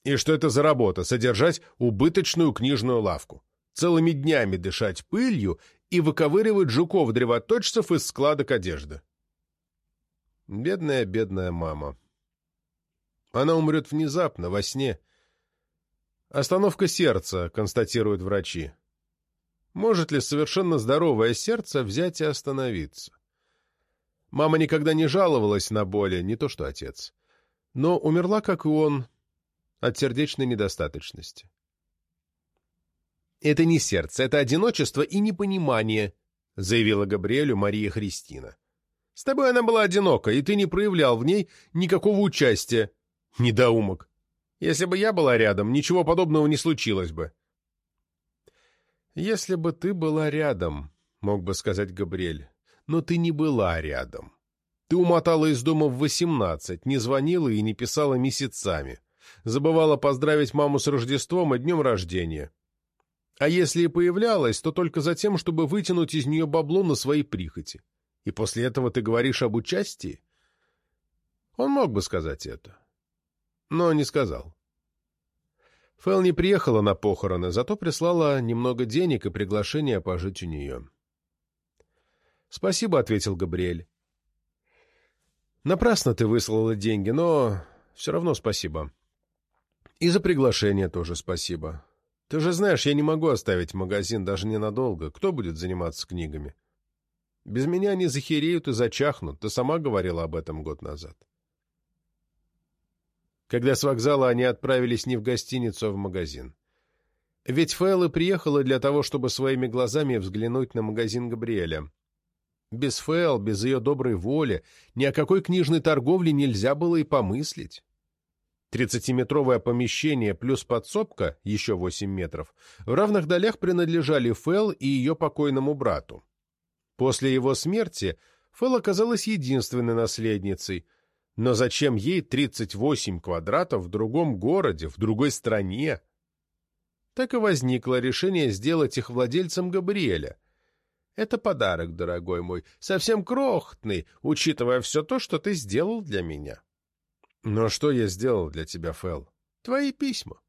A: И что это за работа — содержать убыточную книжную лавку, целыми днями дышать пылью и выковыривать жуков-древоточцев из складок одежды? Бедная, бедная мама. Она умрет внезапно, во сне. Остановка сердца, констатируют врачи. Может ли совершенно здоровое сердце взять и остановиться? Мама никогда не жаловалась на боли, не то что отец. Но умерла, как и он, от сердечной недостаточности. «Это не сердце, это одиночество и непонимание», — заявила Габриэлю Мария Христина. «С тобой она была одинока, и ты не проявлял в ней никакого участия. Недоумок. Если бы я была рядом, ничего подобного не случилось бы». «Если бы ты была рядом», — мог бы сказать Габриэль, — «но ты не была рядом. Ты умотала из дома в восемнадцать, не звонила и не писала месяцами. Забывала поздравить маму с Рождеством и днем рождения. А если и появлялась, то только за тем, чтобы вытянуть из нее бабло на свои прихоти. И после этого ты говоришь об участии? Он мог бы сказать это, но не сказал. Фэл не приехала на похороны, зато прислала немного денег и приглашение пожить у нее. «Спасибо», — ответил Габриэль. «Напрасно ты выслала деньги, но все равно спасибо. И за приглашение тоже спасибо. Ты же знаешь, я не могу оставить магазин даже ненадолго. Кто будет заниматься книгами? Без меня они захереют и зачахнут. Ты сама говорила об этом год назад. Когда с вокзала они отправились не в гостиницу, а в магазин. Ведь Фэлла приехала для того, чтобы своими глазами взглянуть на магазин Габриэля. Без Фэл, без ее доброй воли, ни о какой книжной торговле нельзя было и помыслить. Тридцатиметровое помещение плюс подсобка, еще восемь метров, в равных долях принадлежали Фэл и ее покойному брату. После его смерти Фэл оказалась единственной наследницей, но зачем ей 38 квадратов в другом городе, в другой стране? Так и возникло решение сделать их владельцем Габриэля. Это подарок, дорогой мой, совсем крохотный, учитывая все то, что ты сделал для меня. Но что я сделал для тебя, Фэл? Твои письма.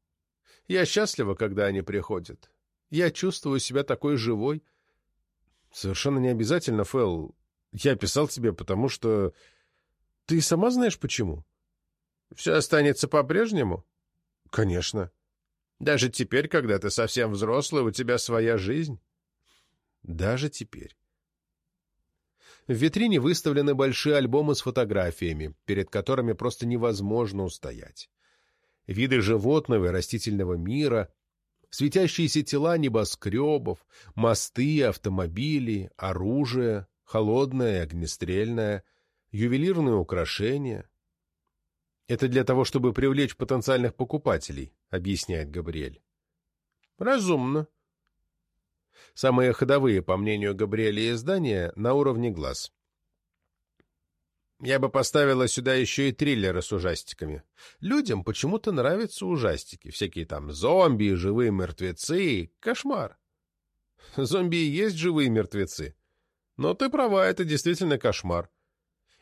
A: Я счастлива, когда они приходят. Я чувствую себя такой живой. Совершенно не обязательно, Фэл. Я писал тебе, потому что... Ты сама знаешь, почему? Все останется по-прежнему? Конечно. Даже теперь, когда ты совсем взрослый, у тебя своя жизнь? Даже теперь. В витрине выставлены большие альбомы с фотографиями, перед которыми просто невозможно устоять. Виды животного и растительного мира, светящиеся тела небоскребов, мосты, автомобили, оружие, холодное и огнестрельное, ювелирные украшения. Это для того, чтобы привлечь потенциальных покупателей, объясняет Габриэль. Разумно, Самые ходовые, по мнению Габриэля, издания на уровне глаз. Я бы поставила сюда еще и триллеры с ужастиками. Людям почему-то нравятся ужастики. Всякие там зомби, живые мертвецы. Кошмар. Зомби и есть живые мертвецы. Но ты права, это действительно кошмар.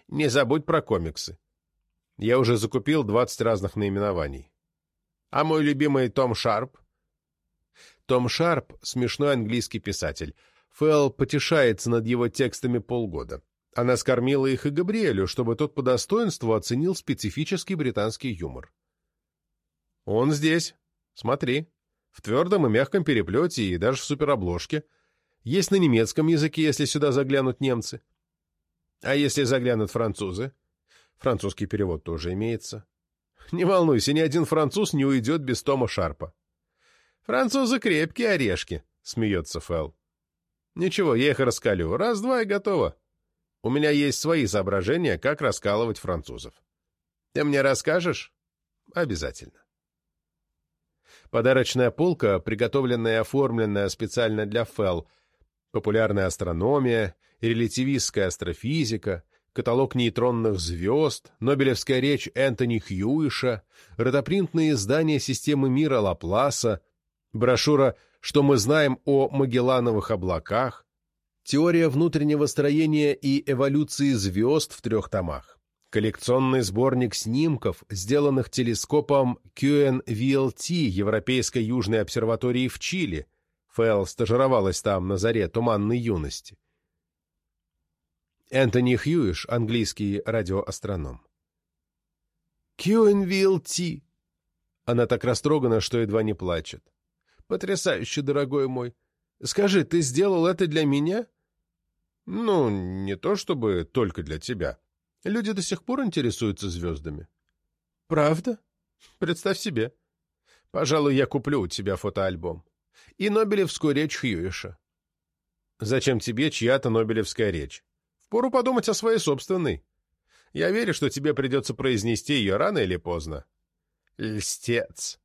A: Не забудь про комиксы. Я уже закупил 20 разных наименований. А мой любимый Том Шарп? Том Шарп — смешной английский писатель. Фэл потешается над его текстами полгода. Она скормила их и Габриэлю, чтобы тот по достоинству оценил специфический британский юмор. «Он здесь. Смотри. В твердом и мягком переплете и даже в суперобложке. Есть на немецком языке, если сюда заглянут немцы. А если заглянут французы? Французский перевод тоже имеется. Не волнуйся, ни один француз не уйдет без Тома Шарпа. Французы крепкие орешки, — смеется Фэл. Ничего, я их раскалю. Раз-два и готово. У меня есть свои соображения, как раскалывать французов. Ты мне расскажешь? Обязательно. Подарочная полка, приготовленная и оформленная специально для Фэл, популярная астрономия, релятивистская астрофизика, каталог нейтронных звезд, Нобелевская речь Энтони Хьюиша, ротопринтные издания системы мира Лапласа, брошюра «Что мы знаем о Магеллановых облаках», теория внутреннего строения и эволюции звезд в трех томах, коллекционный сборник снимков, сделанных телескопом QNVLT Европейской Южной обсерватории в Чили. Фэлл стажировалась там на заре туманной юности. Энтони Хьюиш, английский радиоастроном. QNVLT. Она так растрогана, что едва не плачет. Потрясающе, дорогой мой. Скажи, ты сделал это для меня? Ну, не то чтобы только для тебя. Люди до сих пор интересуются звездами. Правда? Представь себе. Пожалуй, я куплю у тебя фотоальбом. и Нобелевскую речь Хьюиша. Зачем тебе чья-то Нобелевская речь? Впору подумать о своей собственной. Я верю, что тебе придется произнести ее рано или поздно. Льстец.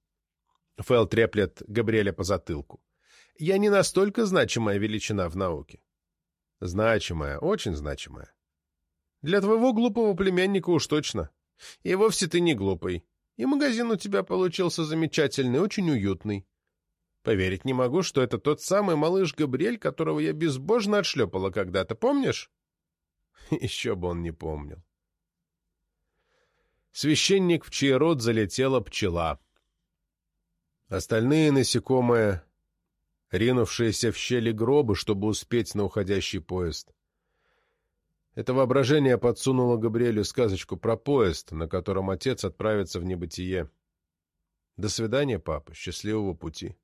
A: Фэл треплет Габриэля по затылку. Я не настолько значимая величина в науке. Значимая, очень значимая. Для твоего глупого племянника уж точно. И вовсе ты не глупый. И магазин у тебя получился замечательный, очень уютный. Поверить не могу, что это тот самый малыш Габриэль, которого я безбожно отшлепала когда-то, помнишь? Еще бы он не помнил. Священник, в чей рот залетела пчела. Остальные насекомые, ринувшиеся в щели гроба, чтобы успеть на уходящий поезд. Это воображение подсунуло Габриэлю сказочку про поезд, на котором отец отправится в небытие. До свидания, папа. Счастливого пути.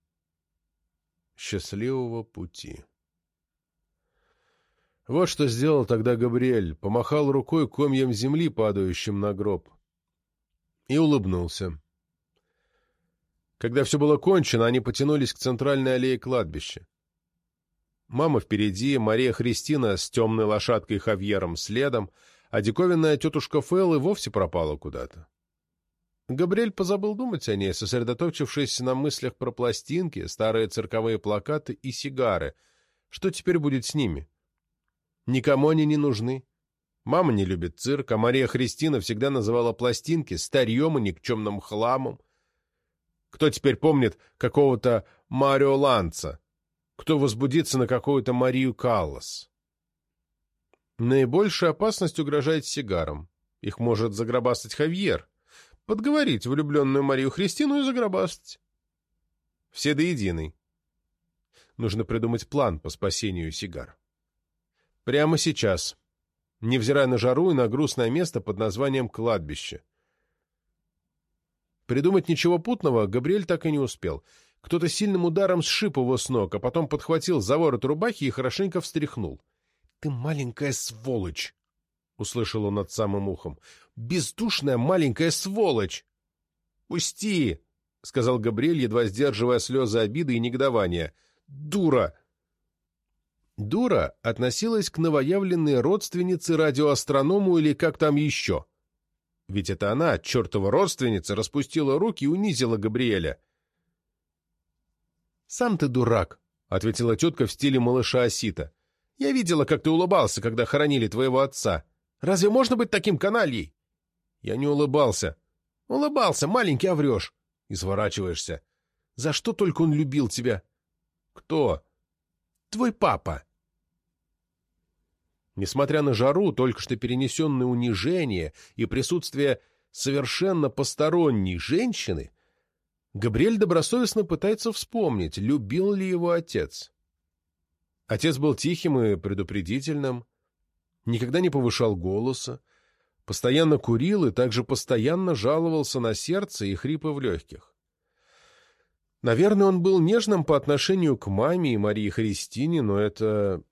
A: Счастливого пути. Вот что сделал тогда Габриэль. Помахал рукой комьям земли, падающим на гроб. И улыбнулся. Когда все было кончено, они потянулись к центральной аллее кладбища. Мама впереди, Мария Христина с темной лошадкой Хавьером следом, а диковинная тетушка Фэл и вовсе пропала куда-то. Габриэль позабыл думать о ней, сосредоточившись на мыслях про пластинки, старые цирковые плакаты и сигары. Что теперь будет с ними? Никому они не нужны. Мама не любит цирк, а Мария Христина всегда называла пластинки старьем и никчемным хламом. Кто теперь помнит какого-то Марио Ланца? кто возбудится на какую-то Марию Каллас. Наибольшая опасность угрожает сигарам. Их может загробастать Хавьер. Подговорить влюбленную Марию Христину и загробастать. Все до единой. Нужно придумать план по спасению сигар. Прямо сейчас, невзирая на жару и на грустное место под названием кладбище. Придумать ничего путного Габриэль так и не успел — кто-то сильным ударом сшиб его с ног, а потом подхватил за ворот рубахи и хорошенько встряхнул. — Ты маленькая сволочь! — услышал он над самым ухом. — Бездушная маленькая сволочь! — Пусти! — сказал Габриэль, едва сдерживая слезы обиды и негодования. — Дура! Дура относилась к новоявленной родственнице радиоастроному или как там еще. Ведь это она, чертова родственница, распустила руки и унизила Габриэля. — «Сам ты дурак», — ответила тетка в стиле малыша Осита. «Я видела, как ты улыбался, когда хоронили твоего отца. Разве можно быть таким канальей?» «Я не улыбался». «Улыбался, маленький, а врешь». Изворачиваешься. «За что только он любил тебя?» «Кто?» «Твой папа». Несмотря на жару, только что перенесенное унижение и присутствие совершенно посторонней женщины, Габриэль добросовестно пытается вспомнить, любил ли его отец. Отец был тихим и предупредительным, никогда не повышал голоса, постоянно курил и также постоянно жаловался на сердце и хрипы в легких. Наверное, он был нежным по отношению к маме и Марии Христине, но это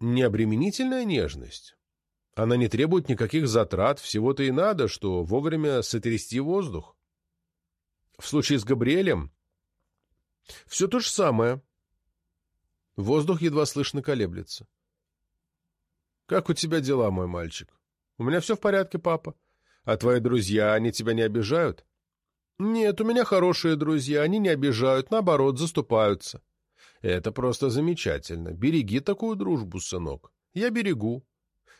A: не обременительная нежность. Она не требует никаких затрат, всего-то и надо, что вовремя сотрясти воздух. В случае с Габриэлем все то же самое. Воздух едва слышно колеблется. «Как у тебя дела, мой мальчик?» «У меня все в порядке, папа. А твои друзья, они тебя не обижают?» «Нет, у меня хорошие друзья, они не обижают, наоборот, заступаются». «Это просто замечательно. Береги такую дружбу, сынок. Я берегу.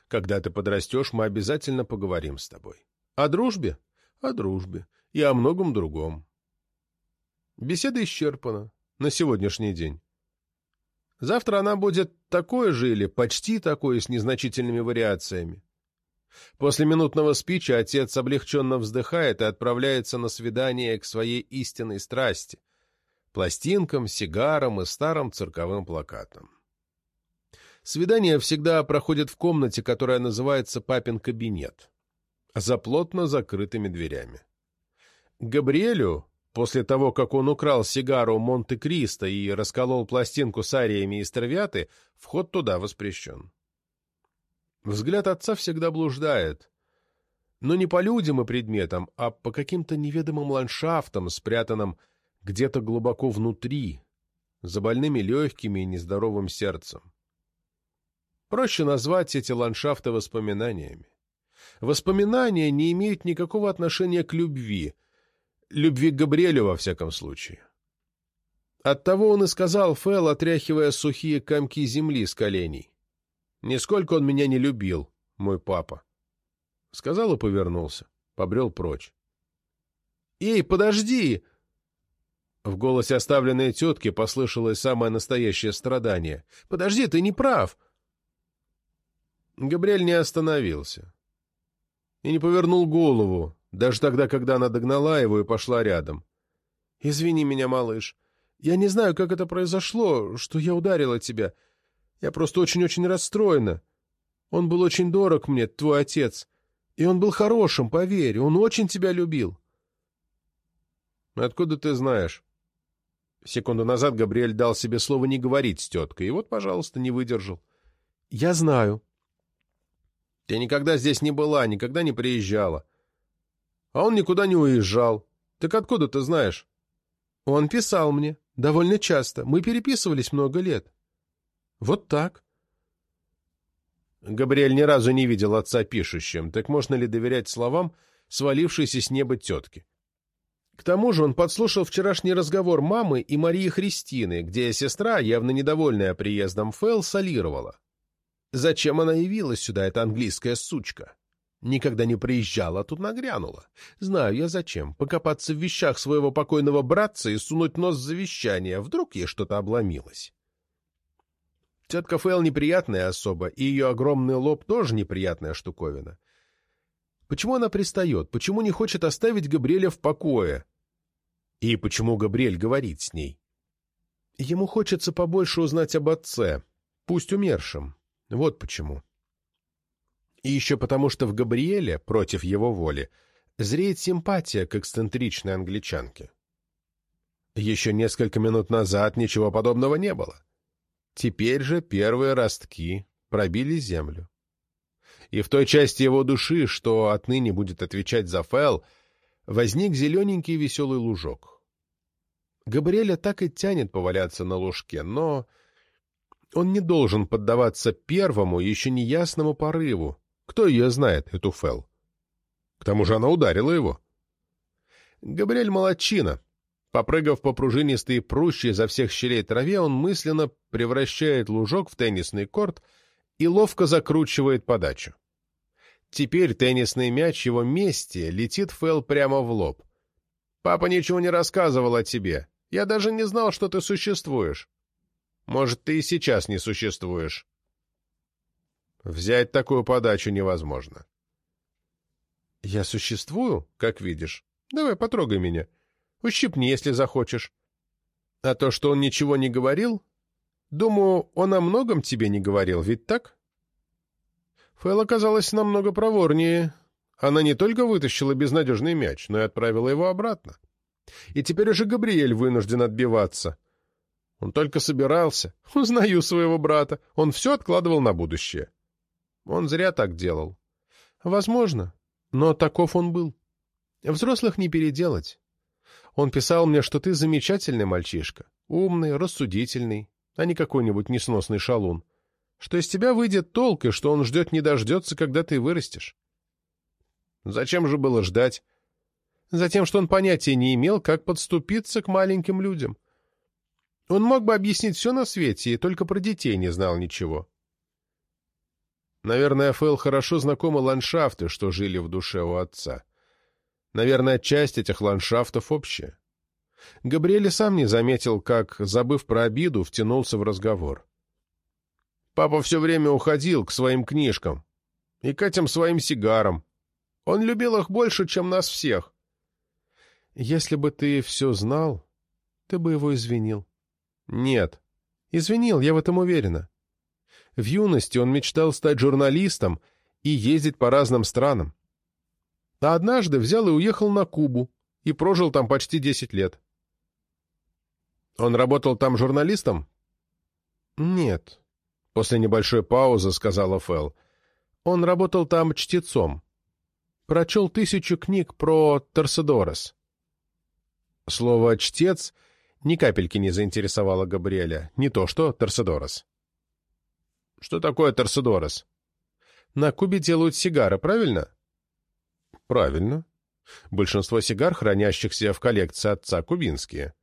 A: Когда ты подрастешь, мы обязательно поговорим с тобой. О дружбе? О дружбе. И о многом другом. Беседа исчерпана на сегодняшний день. Завтра она будет такое же или почти такое с незначительными вариациями. После минутного спича отец облегченно вздыхает и отправляется на свидание к своей истинной страсти — пластинкам, сигарам и старым цирковым плакатам. Свидание всегда проходит в комнате, которая называется «папин кабинет», за плотно закрытыми дверями. Габриэлю, После того, как он украл сигару Монте-Кристо и расколол пластинку с ариями из травяты, вход туда воспрещен. Взгляд отца всегда блуждает. Но не по людям и предметам, а по каким-то неведомым ландшафтам, спрятанным где-то глубоко внутри, за больными легкими и нездоровым сердцем. Проще назвать эти ландшафты воспоминаниями. Воспоминания не имеют никакого отношения к любви, любви к Габриэлю во всяком случае. Оттого он и сказал Фэл, отряхивая сухие комки земли с коленей. «Нисколько он меня не любил, мой папа». Сказал и повернулся, побрел прочь. «Эй, подожди!» В голосе оставленной тетки послышалось самое настоящее страдание. «Подожди, ты не прав!» Габриэль не остановился. И не повернул голову, даже тогда, когда она догнала его и пошла рядом. «Извини меня, малыш. Я не знаю, как это произошло, что я ударила тебя. Я просто очень-очень расстроена. Он был очень дорог мне, твой отец. И он был хорошим, поверь, он очень тебя любил. Откуда ты знаешь? Секунду назад Габриэль дал себе слово не говорить с теткой, и вот, пожалуйста, не выдержал. Я знаю. Ты никогда здесь не была, никогда не приезжала. А он никуда не уезжал. Так откуда ты знаешь? Он писал мне. Довольно часто. Мы переписывались много лет. Вот так. Габриэль ни разу не видел отца пишущим, так можно ли доверять словам, свалившейся с неба тетки? К тому же он подслушал вчерашний разговор мамы и Марии Христины, где сестра, явно недовольная приездом Фэл, солировала. Зачем она явилась сюда, эта английская сучка? Никогда не приезжала, а тут нагрянула. Знаю я зачем. Покопаться в вещах своего покойного братца и сунуть нос в завещание. Вдруг ей что-то обломилось. Тетка Фэл неприятная особа, и ее огромный лоб тоже неприятная штуковина. Почему она пристает? Почему не хочет оставить Габриэля в покое? И почему Габриэль говорит с ней? Ему хочется побольше узнать об отце, пусть умершем. Вот почему. И еще потому, что в Габриэле, против его воли, зреет симпатия к эксцентричной англичанке. Еще несколько минут назад ничего подобного не было. Теперь же первые ростки пробили землю. И в той части его души, что отныне будет отвечать за Фэл, возник зелененький веселый лужок. Габриэля так и тянет поваляться на лужке, но он не должен поддаваться первому, еще неясному порыву, кто ее знает, эту Фел? К тому же она ударила его. Габриэль молодчина. Попрыгав по пружинистой прущей за всех щелей траве, он мысленно превращает лужок в теннисный корт и ловко закручивает подачу. Теперь теннисный мяч его мести летит Фэл прямо в лоб. «Папа ничего не рассказывал о тебе. Я даже не знал, что ты существуешь. Может, ты и сейчас не существуешь. Взять такую подачу невозможно. Я существую, как видишь. Давай, потрогай меня. Ущипни, если захочешь. А то, что он ничего не говорил... Думаю, он о многом тебе не говорил, ведь так? Фэл оказалась намного проворнее. Она не только вытащила безнадежный мяч, но и отправила его обратно. И теперь уже Габриэль вынужден отбиваться. Он только собирался. Узнаю своего брата. Он все откладывал на будущее. Он зря так делал. Возможно, но таков он был. Взрослых не переделать. Он писал мне, что ты замечательный мальчишка, умный, рассудительный, а не какой-нибудь несносный шалун, что из тебя выйдет толк, и что он ждет не дождется, когда ты вырастешь. Зачем же было ждать? Затем, что он понятия не имел, как подступиться к маленьким людям. Он мог бы объяснить все на свете, и только про детей не знал ничего. Наверное, Фэл хорошо знакомы ландшафты, что жили в душе у отца. Наверное, часть этих ландшафтов общая. Габриэль сам не заметил, как, забыв про обиду, втянулся в разговор. Папа все время уходил к своим книжкам и к этим своим сигарам. Он любил их больше, чем нас всех. Если бы ты все знал, ты бы его извинил. Нет. Извинил, я в этом уверена. В юности он мечтал стать журналистом и ездить по разным странам. А однажды взял и уехал на Кубу и прожил там почти десять лет. Он работал там журналистом? Нет. После небольшой паузы сказала Фэл. Он работал там чтецом. Прочел тысячу книг про Торседорос. Слово «чтец» Ни капельки не заинтересовала Габриэля. Не то что Торседорос. Что такое Торседорос? На Кубе делают сигары, правильно? Правильно. Большинство сигар, хранящихся в коллекции отца, кубинские.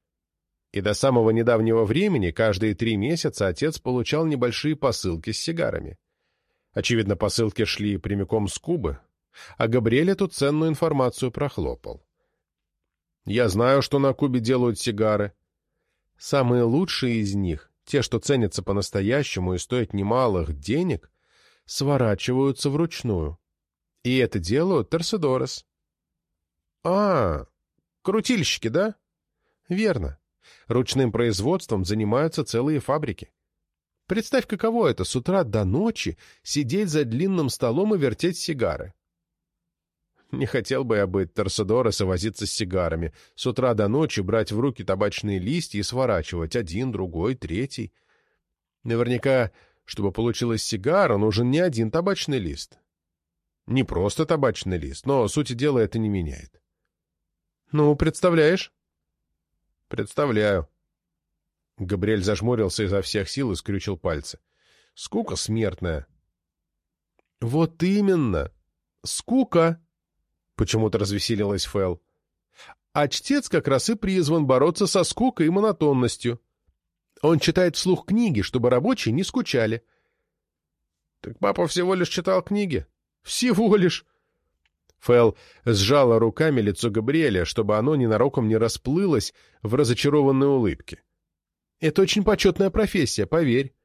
A: И до самого недавнего времени каждые три месяца отец получал небольшие посылки с сигарами. Очевидно, посылки шли прямиком с Кубы, а Габриэль эту ценную информацию прохлопал. «Я знаю, что на Кубе делают сигары. Самые лучшие из них, те, что ценятся по-настоящему и стоят немалых денег, сворачиваются вручную. И это делают Торседорос». «А, крутильщики, да?» «Верно. Ручным производством занимаются целые фабрики. Представь, каково это с утра до ночи сидеть за длинным столом и вертеть сигары. Не хотел бы я быть Торсодорос и возиться с сигарами, с утра до ночи брать в руки табачные листья и сворачивать один, другой, третий. Наверняка, чтобы получилась сигара, нужен не один табачный лист. Не просто табачный лист, но сути дела это не меняет. Ну, представляешь? Представляю. Габриэль зажмурился изо всех сил и скрючил пальцы. Скука смертная. Вот именно. Скука. Почему-то развеселилась Фэл. А чтец как раз и призван бороться со скукой и монотонностью. Он читает вслух книги, чтобы рабочие не скучали. Так папа всего лишь читал книги. Всего лишь. Фэл сжала руками лицо Габриэля, чтобы оно ненароком не расплылось в разочарованной улыбке. Это очень почетная профессия, поверь.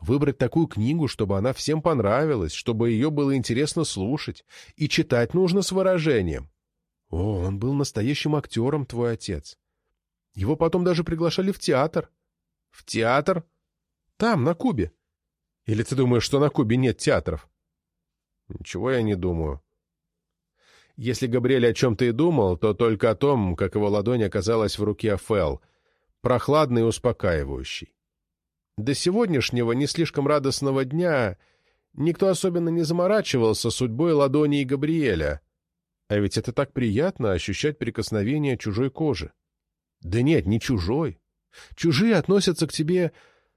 A: Выбрать такую книгу, чтобы она всем понравилась, чтобы ее было интересно слушать. И читать нужно с выражением. О, он был настоящим актером, твой отец. Его потом даже приглашали в театр. В театр? Там, на Кубе. Или ты думаешь, что на Кубе нет театров? Ничего я не думаю. Если Габриэль о чем-то и думал, то только о том, как его ладонь оказалась в руке Фэл — прохладный и успокаивающий. До сегодняшнего не слишком радостного дня никто особенно не заморачивался судьбой ладони Габриэля. А ведь это так приятно ощущать прикосновение чужой кожи. Да нет, не чужой. Чужие относятся к тебе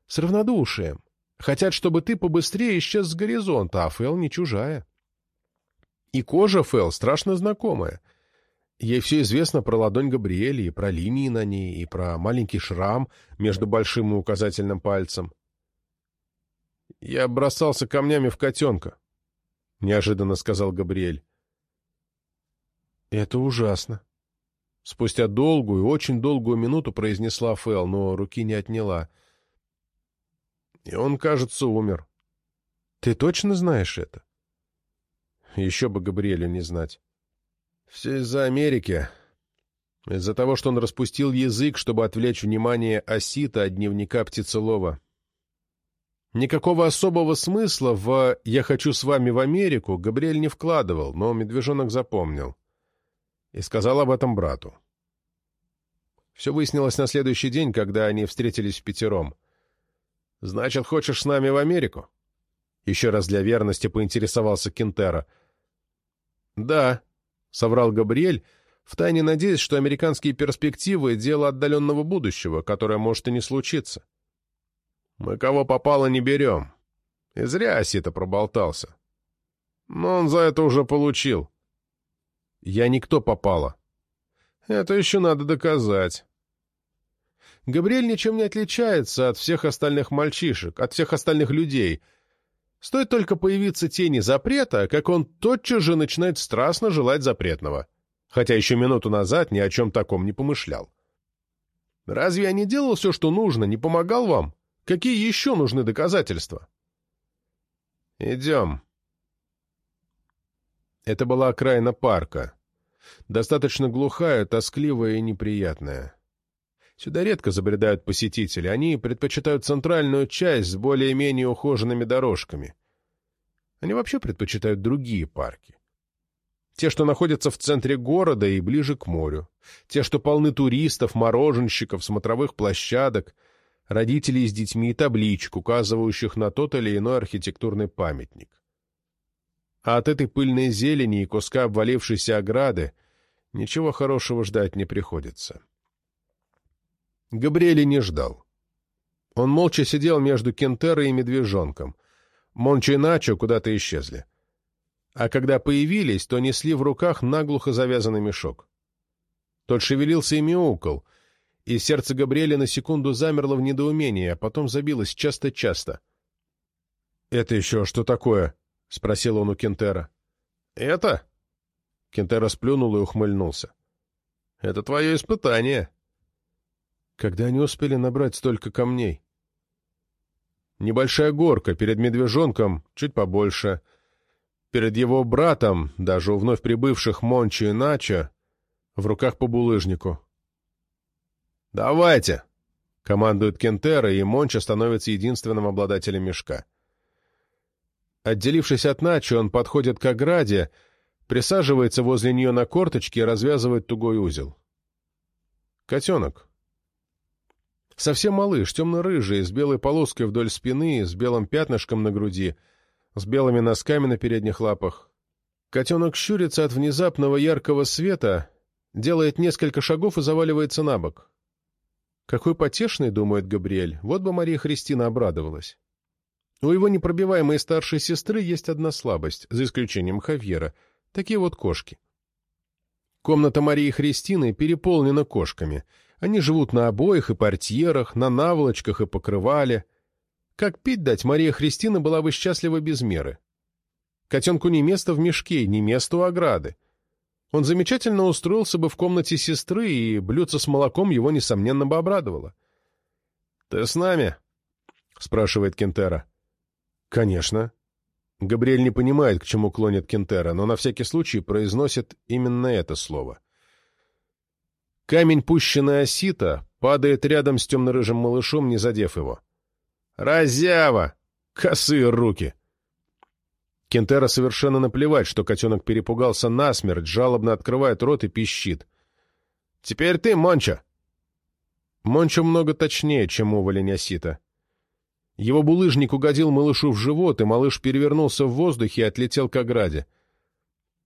A: с равнодушием. Хотят, чтобы ты побыстрее исчез с горизонта, а Фэл не чужая. И кожа Фэл страшно знакомая — Ей все известно про ладонь Габриэли, и про линии на ней, и про маленький шрам между большим и указательным пальцем. «Я бросался камнями в котенка», — неожиданно сказал Габриэль. «Это ужасно». Спустя долгую, очень долгую минуту произнесла Фэл, но руки не отняла. «И он, кажется, умер». «Ты точно знаешь это?» «Еще бы Габриэлю не знать». Все из-за Америки. Из-за того, что он распустил язык, чтобы отвлечь внимание Осита от дневника Птицелова. Никакого особого смысла в «я хочу с вами в Америку» Габриэль не вкладывал, но медвежонок запомнил. И сказал об этом брату. Все выяснилось на следующий день, когда они встретились в пятером. «Значит, хочешь с нами в Америку?» Еще раз для верности поинтересовался Кентера. «Да», — соврал Габриэль, втайне надеясь, что американские перспективы — дело отдаленного будущего, которое может и не случиться. «Мы кого попало не берем. И зря Осита проболтался. Но он за это уже получил». «Я никто попало». «Это еще надо доказать». Габриэль ничем не отличается от всех остальных мальчишек, от всех остальных людей — Стоит только появиться тени запрета, как он тотчас же начинает страстно желать запретного, хотя еще минуту назад ни о чем таком не помышлял. Разве я не делал все, что нужно, не помогал вам? Какие еще нужны доказательства? Идем. Это была окраина парка. Достаточно глухая, тоскливая и неприятная. Сюда редко забредают посетители, они предпочитают центральную часть с более-менее ухоженными дорожками. Они вообще предпочитают другие парки. Те, что находятся в центре города и ближе к морю. Те, что полны туристов, мороженщиков, смотровых площадок, родителей с детьми и табличек, указывающих на тот или иной архитектурный памятник. А от этой пыльной зелени и куска обвалившейся ограды ничего хорошего ждать не приходится. Габриэли не ждал. Он молча сидел между Кентерой и Медвежонком. Мончо и Начо куда-то исчезли. А когда появились, то несли в руках наглухо завязанный мешок. Тот шевелился и мяукал, и сердце Габриэля на секунду замерло в недоумении, а потом забилось часто-часто. — Это еще что такое? — спросил он у Кентера. — Это? Кентера сплюнул и ухмыльнулся. — Это твое испытание. Когда они успели набрать столько камней? Небольшая горка перед медвежонком, чуть побольше. Перед его братом, даже у вновь прибывших Мончи и Начо, в руках по булыжнику. «Давайте!» — командует Кентера, и Монча становится единственным обладателем мешка. Отделившись от Начо, он подходит к ограде, присаживается возле нее на корточке и развязывает тугой узел. Котенок, Совсем малыш, темно-рыжий, с белой полоской вдоль спины, с белым пятнышком на груди, с белыми носками на передних лапах. Котенок щурится от внезапного яркого света, делает несколько шагов и заваливается на бок. Какой потешный, думает Габриэль, вот бы Мария Христина обрадовалась. У его непробиваемой старшей сестры есть одна слабость, за исключением Хавьера, такие вот кошки. Комната Марии Христины переполнена кошками — они живут на обоях и портьерах, на наволочках и покрывале. Как пить дать, Мария Христина была бы счастлива без меры. Котенку не место в мешке, не место у ограды. Он замечательно устроился бы в комнате сестры, и блюдце с молоком его, несомненно, бы обрадовало. — Ты с нами? — спрашивает Кентера. — Конечно. Габриэль не понимает, к чему клонит Кентера, но на всякий случай произносит именно это слово — Камень, пущенный осита, падает рядом с темно-рыжим малышом, не задев его. «Разява! Косые руки!» Кентера совершенно наплевать, что котенок перепугался насмерть, жалобно открывает рот и пищит. «Теперь ты, Монча!» Монча много точнее, чем уволень осита. Его булыжник угодил малышу в живот, и малыш перевернулся в воздухе и отлетел к ограде.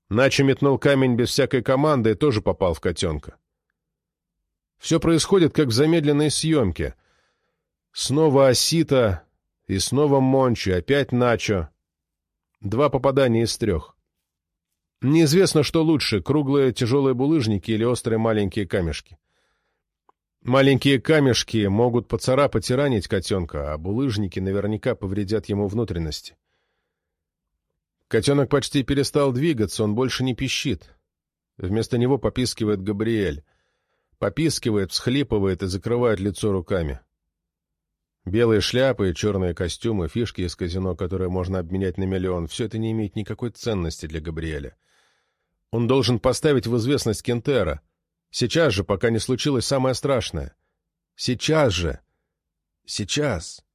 A: Начо метнул камень без всякой команды и тоже попал в котенка. Все происходит, как в замедленной съемке. Снова Осита и снова Мончи, опять Начо. Два попадания из трех. Неизвестно, что лучше, круглые тяжелые булыжники или острые маленькие камешки. Маленькие камешки могут поцарапать и ранить котенка, а булыжники наверняка повредят ему внутренности. Котенок почти перестал двигаться, он больше не пищит. Вместо него попискивает Габриэль. Попискивает, всхлипывает и закрывает лицо руками. Белые шляпы, черные костюмы, фишки из казино, которые можно обменять на миллион, все это не имеет никакой ценности для Габриэля. Он должен поставить в известность Кентера. Сейчас же, пока не случилось самое страшное. Сейчас же. Сейчас.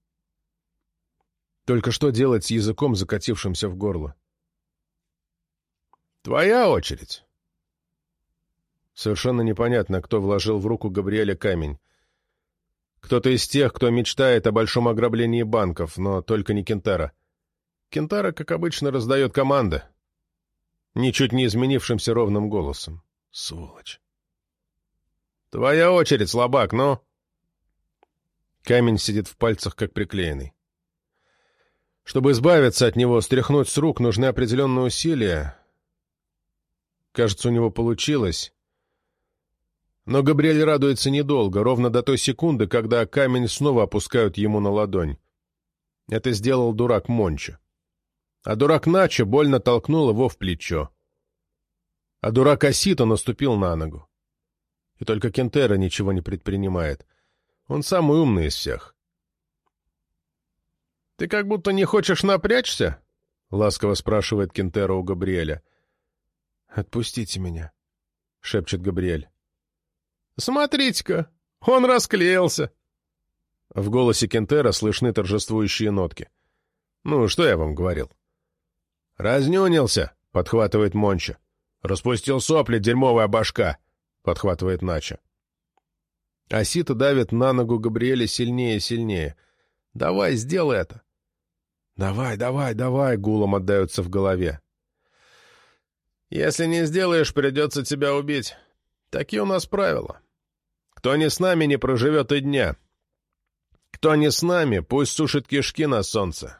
A: Только что делать с языком, закатившимся в горло? «Твоя очередь!» Совершенно непонятно, кто вложил в руку Габриэля камень. Кто-то из тех, кто мечтает о большом ограблении банков, но только не Кентара. Кентара, как обычно, раздает команды. Ничуть не изменившимся ровным голосом. Сволочь. «Твоя очередь, слабак, но...» Камень сидит в пальцах, как приклеенный. Чтобы избавиться от него, стряхнуть с рук, нужны определенные усилия. Кажется, у него получилось. Но Габриэль радуется недолго, ровно до той секунды, когда камень снова опускают ему на ладонь. Это сделал дурак Монча. А дурак Начо больно толкнул его в плечо. А дурак Осито наступил на ногу. И только Кентера ничего не предпринимает. Он самый умный из всех. «Ты как будто не хочешь напрячься?» — ласково спрашивает Кентера у Габриэля. «Отпустите меня», — шепчет Габриэль. «Смотрите-ка, он расклеился!» В голосе Кентера слышны торжествующие нотки. «Ну, что я вам говорил?» «Разнюнился!» — подхватывает Монча. «Распустил сопли, дерьмовая башка!» — подхватывает Нача. Асита давит на ногу Габриэля сильнее и сильнее. «Давай, сделай это!» «Давай, давай, давай!» — гулом отдаются в голове. «Если не сделаешь, придется тебя убить. Такие у нас правила. Кто не с нами, не проживет и дня. Кто не с нами, пусть сушит кишки на солнце.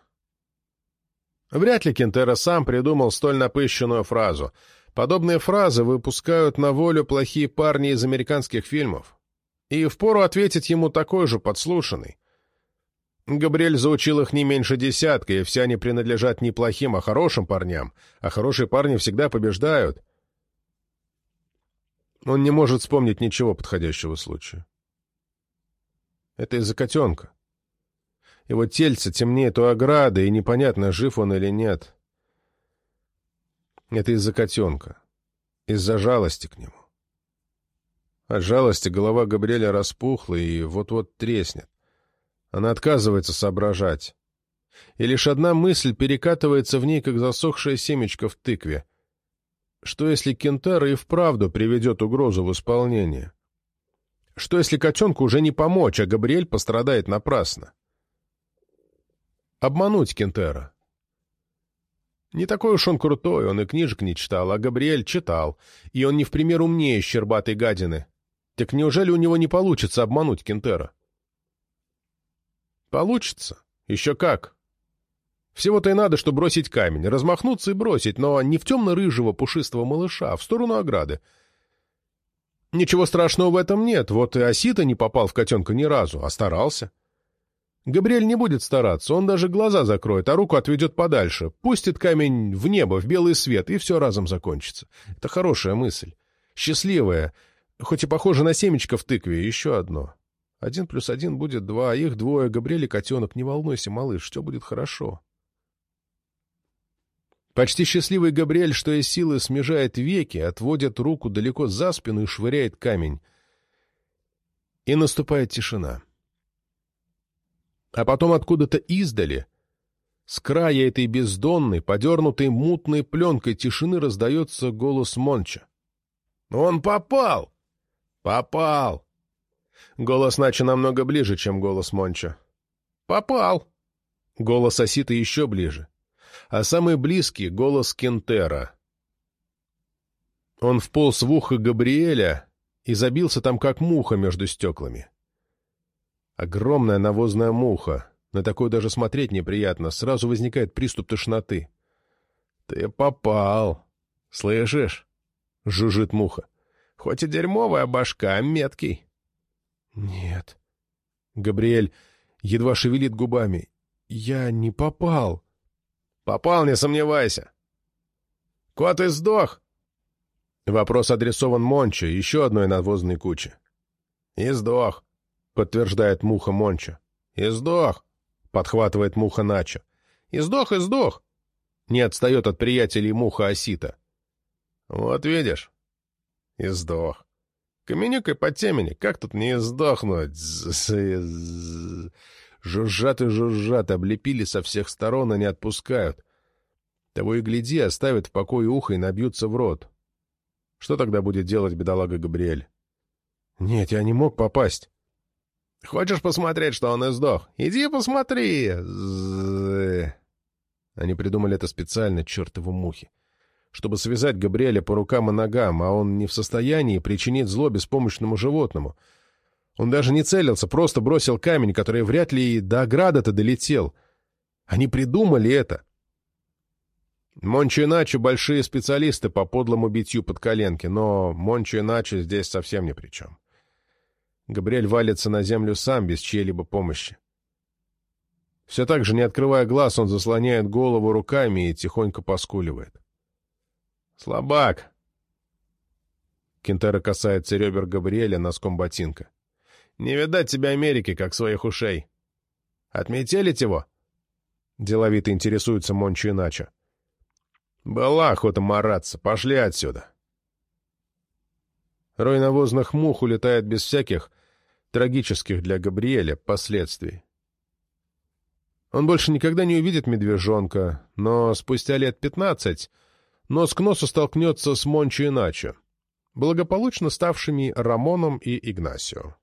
A: Вряд ли Кентера сам придумал столь напыщенную фразу. Подобные фразы выпускают на волю плохие парни из американских фильмов. И впору ответить ему такой же подслушанный. Габриэль заучил их не меньше десятка, и все они принадлежат не плохим, а хорошим парням, а хорошие парни всегда побеждают. Он не может вспомнить ничего подходящего случая. Это из-за котенка. Его тельце темнеет у ограды, и непонятно, жив он или нет. Это из-за котенка. Из-за жалости к нему. От жалости голова Габриэля распухла и вот-вот треснет. Она отказывается соображать. И лишь одна мысль перекатывается в ней, как засохшая семечко в тыкве. Что если Кентара и вправду приведет угрозу в исполнение? Что если котенку уже не помочь, а Габриэль пострадает напрасно? Обмануть Кентера. Не такой уж он крутой, он и книжек не читал, а Габриэль читал, и он не в пример умнее щербатой гадины. Так неужели у него не получится обмануть Кентера? Получится. Еще как. Всего-то и надо, что бросить камень, размахнуться и бросить, но не в темно-рыжего пушистого малыша, а в сторону ограды. Ничего страшного в этом нет, вот и Осита не попал в котенка ни разу, а старался. Габриэль не будет стараться, он даже глаза закроет, а руку отведет подальше, пустит камень в небо, в белый свет, и все разом закончится. Это хорошая мысль. Счастливая, хоть и похожа на семечко в тыкве, еще одно. Один плюс один будет два, а их двое, Габриэль и котенок. Не волнуйся, малыш, все будет хорошо. Почти счастливый Габриэль, что из силы смежает веки, отводит руку далеко за спину и швыряет камень. И наступает тишина. А потом откуда-то издали, с края этой бездонной, подернутой мутной пленкой тишины раздается голос Монча. «Он попал! Попал!» Голос Нача намного ближе, чем голос Монча. «Попал!» Голос Осита еще ближе. А самый близкий — голос Кентера. Он вполз в ухо Габриэля и забился там, как муха между стеклами. Огромная навозная муха. На такое даже смотреть неприятно. Сразу возникает приступ тошноты. «Ты попал! Слышишь?» — жужжит муха. «Хоть и дерьмовая башка, а меткий».
B: «Нет». Габриэль едва шевелит губами. «Я не попал».
A: «Попал, не сомневайся». «Кот и сдох». Вопрос адресован Монче, еще одной надвозной куче. «И сдох», — подтверждает муха Монча. «И сдох», — подхватывает муха Начо. «И сдох, и сдох». Не отстает от приятелей муха Осита. «Вот видишь?» «И сдох». Каменюкой по темени, как тут не сдохнуть? Жужжат и жужжат, облепили со всех сторон, а не отпускают. Того и гляди, оставят в покое ухо и набьются в рот. Что тогда будет делать бедолага Габриэль? Нет, я не мог попасть. Хочешь посмотреть, что он и сдох? Иди посмотри. Они придумали это специально, чертовы мухи чтобы связать Габриэля по рукам и ногам, а он не в состоянии причинить зло беспомощному животному. Он даже не целился, просто бросил камень, который вряд ли и до ограды-то долетел. Они придумали это. Мончо иначе большие специалисты по подлому битью под коленки, но Мончо иначе здесь совсем ни при чем. Габриэль валится на землю сам, без чьей-либо помощи. Все так же, не открывая глаз, он заслоняет голову руками и тихонько поскуливает. «Слабак!» Кентера касается ребер Габриэля носком ботинка. «Не видать тебя Америки, как своих ушей. Отметелить его?» Деловито интересуется Мончо иначе. «Была охота мараться. Пошли отсюда!» Рой навозных мух улетает без всяких, трагических для Габриэля, последствий. Он больше никогда не увидит медвежонка, но спустя лет пятнадцать нос к носу столкнется с Мончо и Начо, благополучно ставшими Рамоном и Игнасио.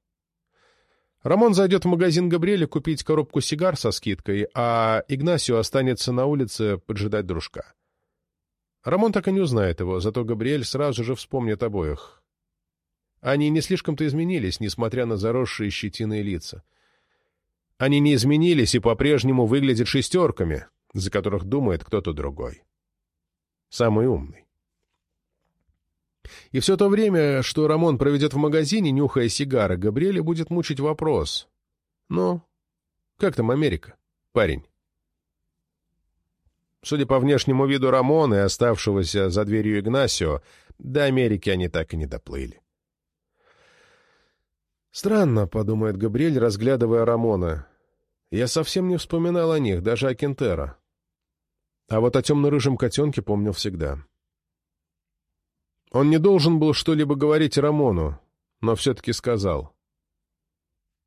A: Рамон зайдет в магазин Габриэля купить коробку сигар со скидкой, а Игнасио останется на улице поджидать дружка. Рамон так и не узнает его, зато Габриэль сразу же вспомнит обоих. Они не слишком-то изменились, несмотря на заросшие щетиные лица. Они не изменились и по-прежнему выглядят шестерками, за которых думает кто-то другой. Самый умный. И все то время, что Рамон проведет в магазине, нюхая сигары, Габриэле будет мучить вопрос. «Ну, как там Америка, парень?» Судя по внешнему виду Рамона и оставшегося за дверью Игнасио, до Америки они так и не доплыли. «Странно», — подумает Габриэль, разглядывая Рамона. «Я совсем не вспоминал о них, даже о Кентера. А вот о темно-рыжем котенке помнил всегда». Он не должен был что-либо говорить Рамону, но все-таки сказал.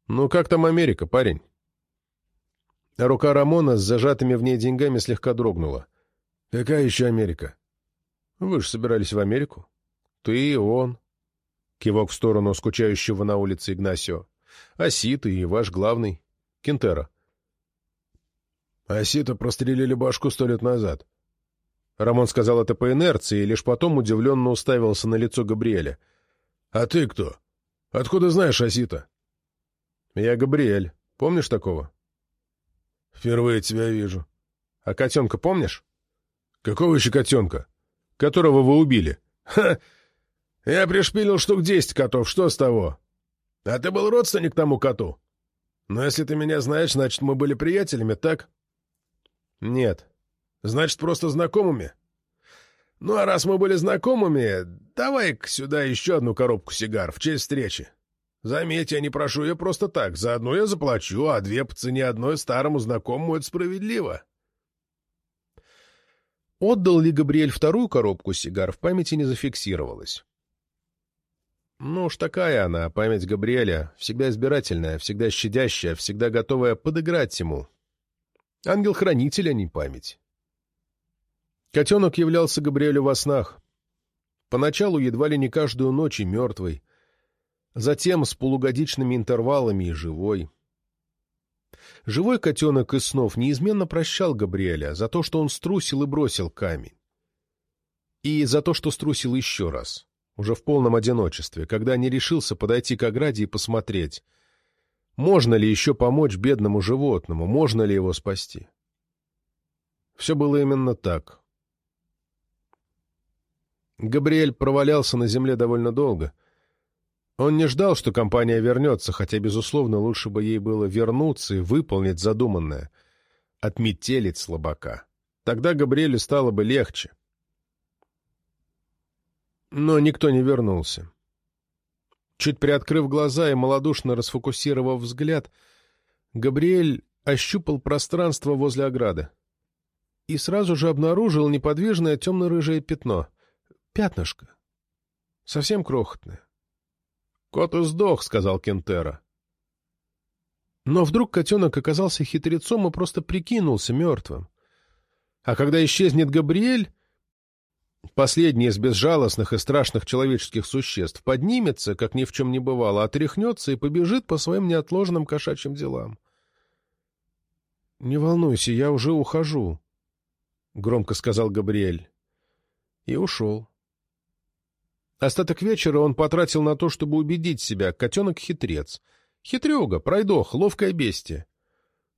A: «Ну как там Америка, парень?» Рука Рамона с зажатыми в ней деньгами слегка дрогнула. «Какая еще Америка?» «Вы же собирались в Америку. Ты и он». Кивок в сторону скучающего на улице Игнасио. «Асита и ваш главный. Кентера». «Асита прострелили башку сто лет назад», Рамон сказал это по инерции, и лишь потом удивленно уставился на лицо Габриэля. «А ты кто? Откуда знаешь Асита?» «Я Габриэль. Помнишь такого?» «Впервые тебя вижу». «А котенка помнишь?» «Какого еще котенка?» «Которого вы убили». «Ха! Я пришпилил штук десять котов, что с того?» «А ты был родственник тому коту?» «Но если ты меня знаешь, значит, мы были приятелями, так?» «Нет», Значит, просто знакомыми? Ну, а раз мы были знакомыми, давай сюда еще одну коробку сигар в честь встречи. Заметь, я не прошу ее просто так. За одну я заплачу, а две по цене одной старому знакомому — это справедливо. Отдал ли Габриэль вторую коробку сигар, в памяти не зафиксировалось. Ну уж такая она, память Габриэля, всегда избирательная, всегда щадящая, всегда готовая подыграть ему. Ангел-хранитель, а не память. Котенок являлся Габриэлю во снах. Поначалу едва ли не каждую ночь и мертвый. Затем с полугодичными интервалами и живой. Живой котенок из снов неизменно прощал Габриэля за то, что он струсил и бросил камень. И за то, что струсил еще раз, уже в полном одиночестве, когда не решился подойти к ограде и посмотреть, можно ли еще помочь бедному животному, можно ли его спасти. Все было именно так. Габриэль провалялся на земле довольно долго. Он не ждал, что компания вернется, хотя, безусловно, лучше бы ей было вернуться и выполнить задуманное — отметелить слабака. Тогда Габриэлю стало бы легче. Но никто не вернулся. Чуть приоткрыв глаза и малодушно расфокусировав взгляд, Габриэль ощупал пространство возле ограды и сразу же обнаружил неподвижное темно-рыжее пятно — Пятнышко. Совсем крохотное. «Кот и сдох», — сказал Кентера. Но вдруг котенок оказался хитрецом и просто прикинулся мертвым. А когда исчезнет Габриэль, последний из безжалостных и страшных человеческих существ, поднимется, как ни в чем не бывало, отряхнется и побежит по своим неотложным кошачьим делам. «Не волнуйся, я уже ухожу», — громко сказал Габриэль. И ушел. Остаток вечера он потратил на то, чтобы убедить себя, котенок хитрец. Хитрюга, пройдох, ловкое бестие.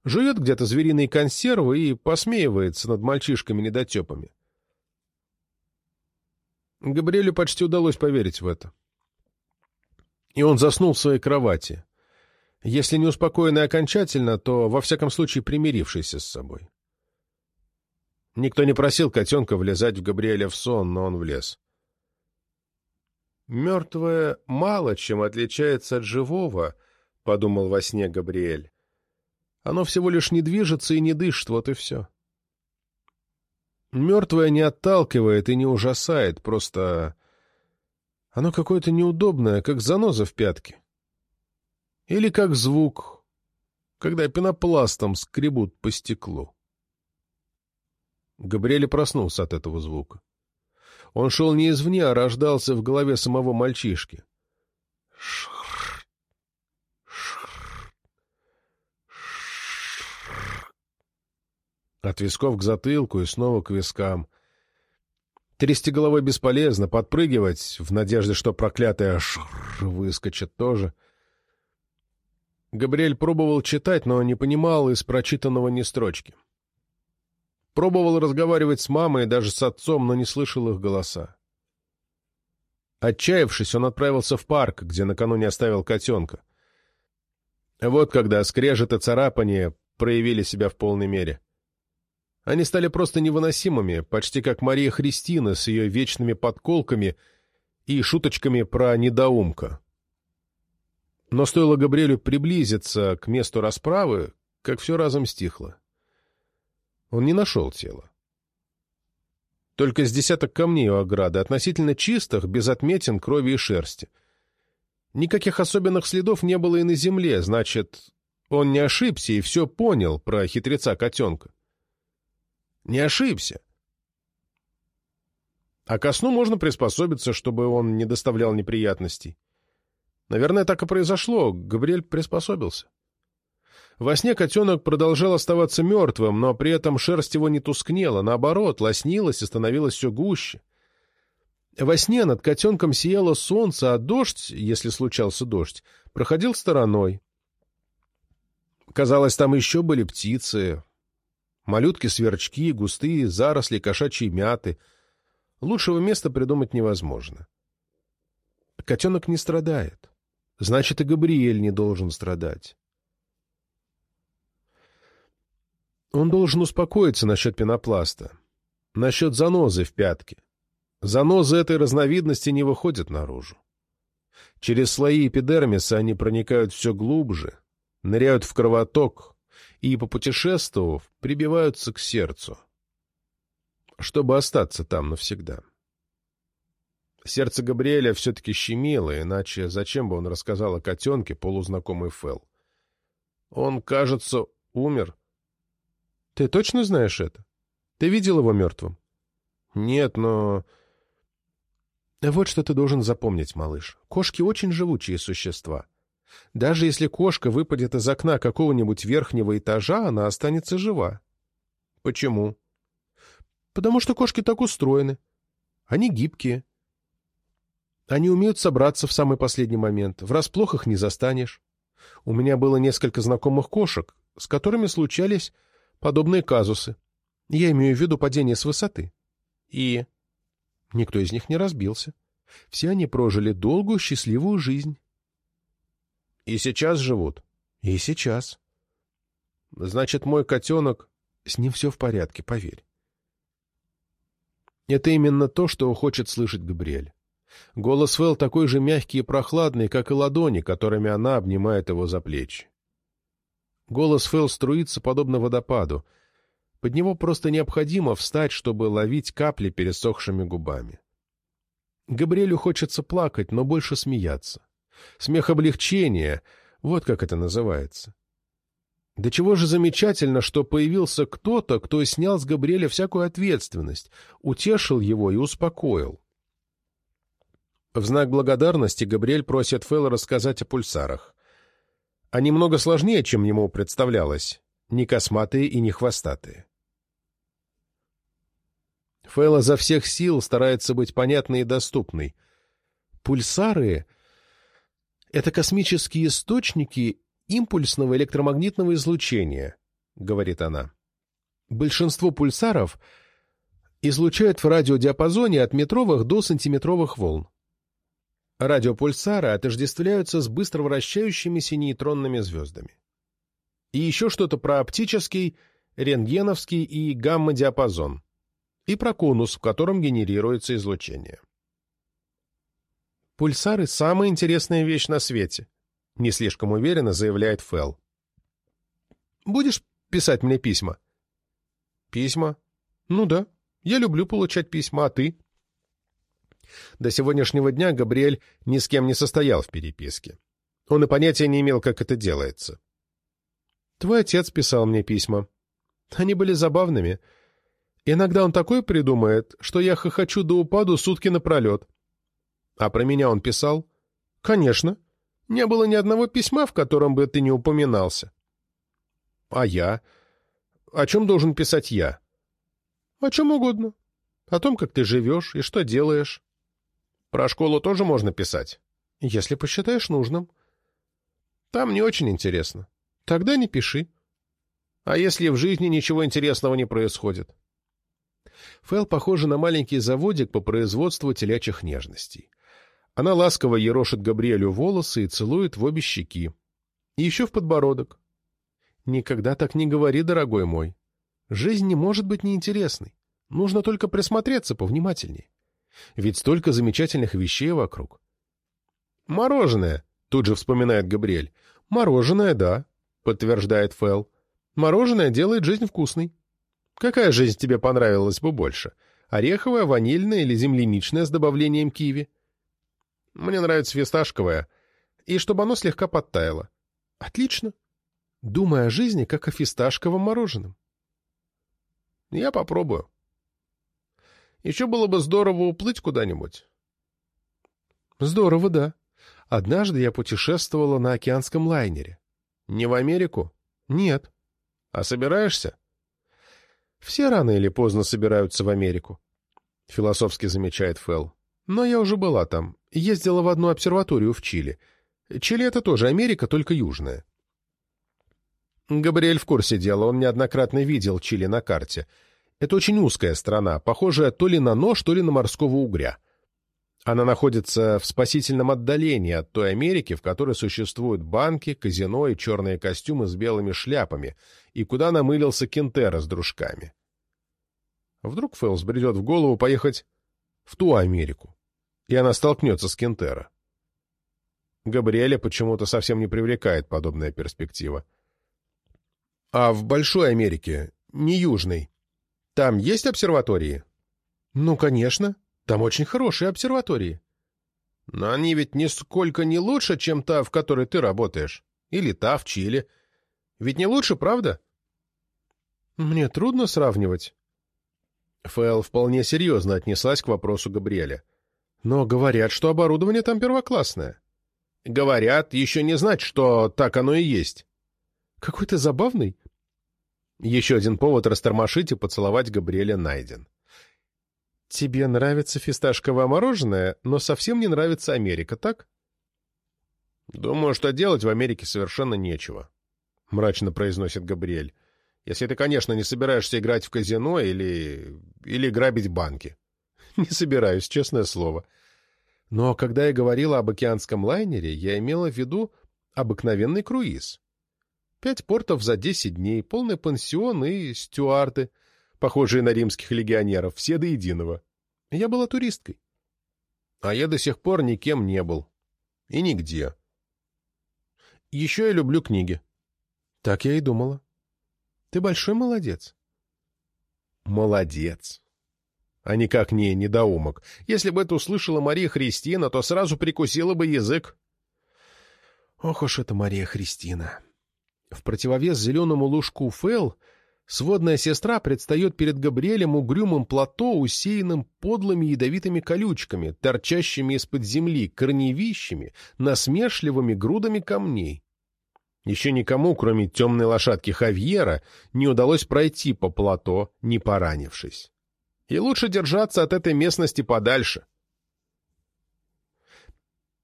A: Жует где-то звериные консервы и посмеивается над мальчишками-недотепами. Габриэлю почти удалось поверить в это. И он заснул в своей кровати. Если не успокоенный окончательно, то, во всяком случае, примирившийся с собой. Никто не просил котенка влезать в Габриэля в сон, но он влез. «Мертвое мало чем отличается от живого», — подумал во сне Габриэль. «Оно всего лишь не движется и не дышит, вот и все». Мертвое не отталкивает и не ужасает, просто оно какое-то неудобное, как заноза в пятке. Или как звук, когда пенопластом скребут по стеклу. Габриэль проснулся от этого звука. Он шел не извне, а рождался в голове самого мальчишки. От висков к затылку и снова к вискам. Трясти головой бесполезно, подпрыгивать, в надежде, что проклятая шр выскочит тоже. Габриэль пробовал читать, но не понимал из прочитанного ни строчки. Пробовал разговаривать с мамой и даже с отцом, но не слышал их голоса. Отчаявшись, он отправился в парк, где накануне оставил котенка. Вот когда скрежет и царапание проявили себя в полной мере. Они стали просто невыносимыми, почти как Мария Христина с ее вечными подколками и шуточками про недоумка. Но стоило Габриэлю приблизиться к месту расправы, как все разом стихло. Он не нашел тела. Только с десяток камней у ограды, относительно чистых, без отметин, крови и шерсти. Никаких особенных следов не было и на земле, значит, он не ошибся и все понял про хитреца-котенка. Не ошибся. А ко сну можно приспособиться, чтобы он не доставлял неприятностей. Наверное, так и произошло. Габриэль приспособился. Во сне котенок продолжал оставаться мертвым, но при этом шерсть его не тускнела, наоборот, лоснилась и становилась все гуще. Во сне над котенком сияло солнце, а дождь, если случался дождь, проходил стороной. Казалось, там еще были птицы, Малютки-сверчки, густые заросли кошачьей мяты. Лучшего места придумать невозможно. Котенок не страдает. Значит, и Габриэль не должен страдать. Он должен успокоиться насчет пенопласта, насчет занозы в пятке. Занозы этой разновидности не выходят наружу. Через слои эпидермиса они проникают все глубже, ныряют в кровоток, и, попутешествовав, прибиваются к сердцу, чтобы остаться там навсегда. Сердце Габриэля все-таки щемило, иначе зачем бы он рассказал о котенке, полузнакомый Фэл? Он, кажется, умер. Ты точно знаешь это? Ты видел его мертвым? Нет, но... Вот что ты должен запомнить, малыш. Кошки очень живучие существа. Даже если кошка выпадет из окна какого-нибудь верхнего этажа, она останется жива. Почему? Потому что кошки так устроены. Они гибкие. Они умеют собраться в самый последний момент. Врасплох их не застанешь. У меня было несколько знакомых кошек, с которыми случались подобные казусы. Я имею в виду падение с высоты. И никто из них не разбился. Все они прожили долгую счастливую жизнь. И сейчас живут? И сейчас. Значит, мой котенок... С ним все в порядке, поверь. Это именно то, что хочет слышать Габриэль. Голос Фэл такой же мягкий и прохладный, как и ладони, которыми она обнимает его за плечи. Голос Фэл струится подобно водопаду. Под него просто необходимо встать, чтобы ловить капли пересохшими губами. Габриэлю хочется плакать, но больше смеяться. Смех облегчения, вот как это называется. Да чего же замечательно, что появился кто-то, кто снял с Габриэля всякую ответственность, утешил его и успокоил. В знак благодарности Габриэль просит Фэлла рассказать о пульсарах. Они много сложнее, чем ему представлялось, не косматые и не хвостатые. Фэлла за всех сил старается быть понятной и доступной. Пульсары — это космические источники импульсного электромагнитного излучения, говорит она. Большинство пульсаров излучают в радиодиапазоне от метровых до сантиметровых волн. Радиопульсары отождествляются с быстро вращающимися нейтронными звездами. И еще что-то про оптический, рентгеновский и гамма-диапазон. И про конус, в котором генерируется излучение. Пульсары — самая интересная вещь на свете, — не слишком уверенно заявляет Фэл. Будешь писать мне письма? Письма? Ну да, я люблю получать письма, а ты? До сегодняшнего дня Габриэль ни с кем не состоял в переписке. Он и понятия не имел, как это делается. Твой отец писал мне письма. Они были забавными. Иногда он такое придумает, что я хохочу до упаду сутки напролет. А про меня он писал? Конечно. Не было ни одного письма, в котором бы ты не упоминался. А я? О чем должен писать я? О чем угодно. О том, как ты живешь и что делаешь. Про школу тоже можно писать, если посчитаешь нужным. Там не очень интересно. Тогда не пиши. А если в жизни ничего интересного не происходит? Фэл похожа на маленький заводик по производству телячьих нежностей. Она ласково ерошит Габриэлю волосы и целует в обе щеки. И еще в подбородок. Никогда так не говори, дорогой мой. Жизнь не может быть неинтересной. Нужно только присмотреться повнимательнее. Ведь столько замечательных вещей вокруг. «Мороженое», — тут же вспоминает Габриэль. «Мороженое, да», — подтверждает Фэл. «Мороженое делает жизнь вкусной». «Какая жизнь тебе понравилась бы больше? Ореховая, ванильная или земляничная с добавлением киви?» «Мне нравится фисташковая. И чтобы оно слегка подтаяло». «Отлично. Думай о жизни, как о фисташковом мороженом». «Я попробую». Еще было бы здорово уплыть куда-нибудь. Здорово, да. Однажды я путешествовала на океанском лайнере. Не в Америку? Нет. А собираешься? Все рано или поздно собираются в Америку. Философски замечает Фэл. Но я уже была там. Ездила в одну обсерваторию в Чили. Чили — это тоже Америка, только южная. Габриэль в курсе дела, он неоднократно видел Чили на карте — это очень узкая страна, похожая то ли на нож, то ли на морского угря. Она находится в спасительном отдалении от той Америки, в которой существуют банки, казино и черные костюмы с белыми шляпами, и куда намылился Кентера с дружками. Вдруг Фэлс бредет в голову поехать в ту Америку, и она столкнется с Кентера. Габриэля почему-то совсем не привлекает подобная перспектива. А в Большой Америке, не Южной, там есть обсерватории? Ну, конечно. Там очень хорошие обсерватории. Но они ведь нисколько не лучше, чем та, в которой ты работаешь. Или та в Чили. Ведь не лучше, правда? Мне трудно сравнивать. Фэл вполне серьезно отнеслась к вопросу Габриэля. Но говорят, что оборудование там первоклассное. Говорят, еще не знать, что так оно и есть. Какой ты забавный. Еще один повод растормошить и поцеловать Габриэля найден. «Тебе нравится фисташковое мороженое, но совсем не нравится Америка, так?» «Думаю, что делать в Америке совершенно нечего», — мрачно произносит Габриэль. «Если ты, конечно, не собираешься играть в казино или... или грабить банки». «Не собираюсь, честное слово. Но когда я говорила об океанском лайнере, я имела в виду обыкновенный круиз. Пять портов за десять дней, полный пансион и стюарды, похожие на римских легионеров, все до единого. Я была туристкой. А я до сих пор никем не был. И нигде. Еще я люблю книги. Так я и думала. Ты большой молодец. Молодец. А никак не недоумок. Если бы это услышала Мария Христина, то сразу прикусила бы язык. Ох уж это Мария Христина. В противовес зеленому лужку Фэл сводная сестра предстает перед Габриэлем угрюмым плато, усеянным подлыми ядовитыми колючками, торчащими из-под земли, корневищами, насмешливыми грудами камней. Еще никому, кроме темной лошадки Хавьера, не удалось пройти по плато, не поранившись. И лучше держаться от этой местности подальше.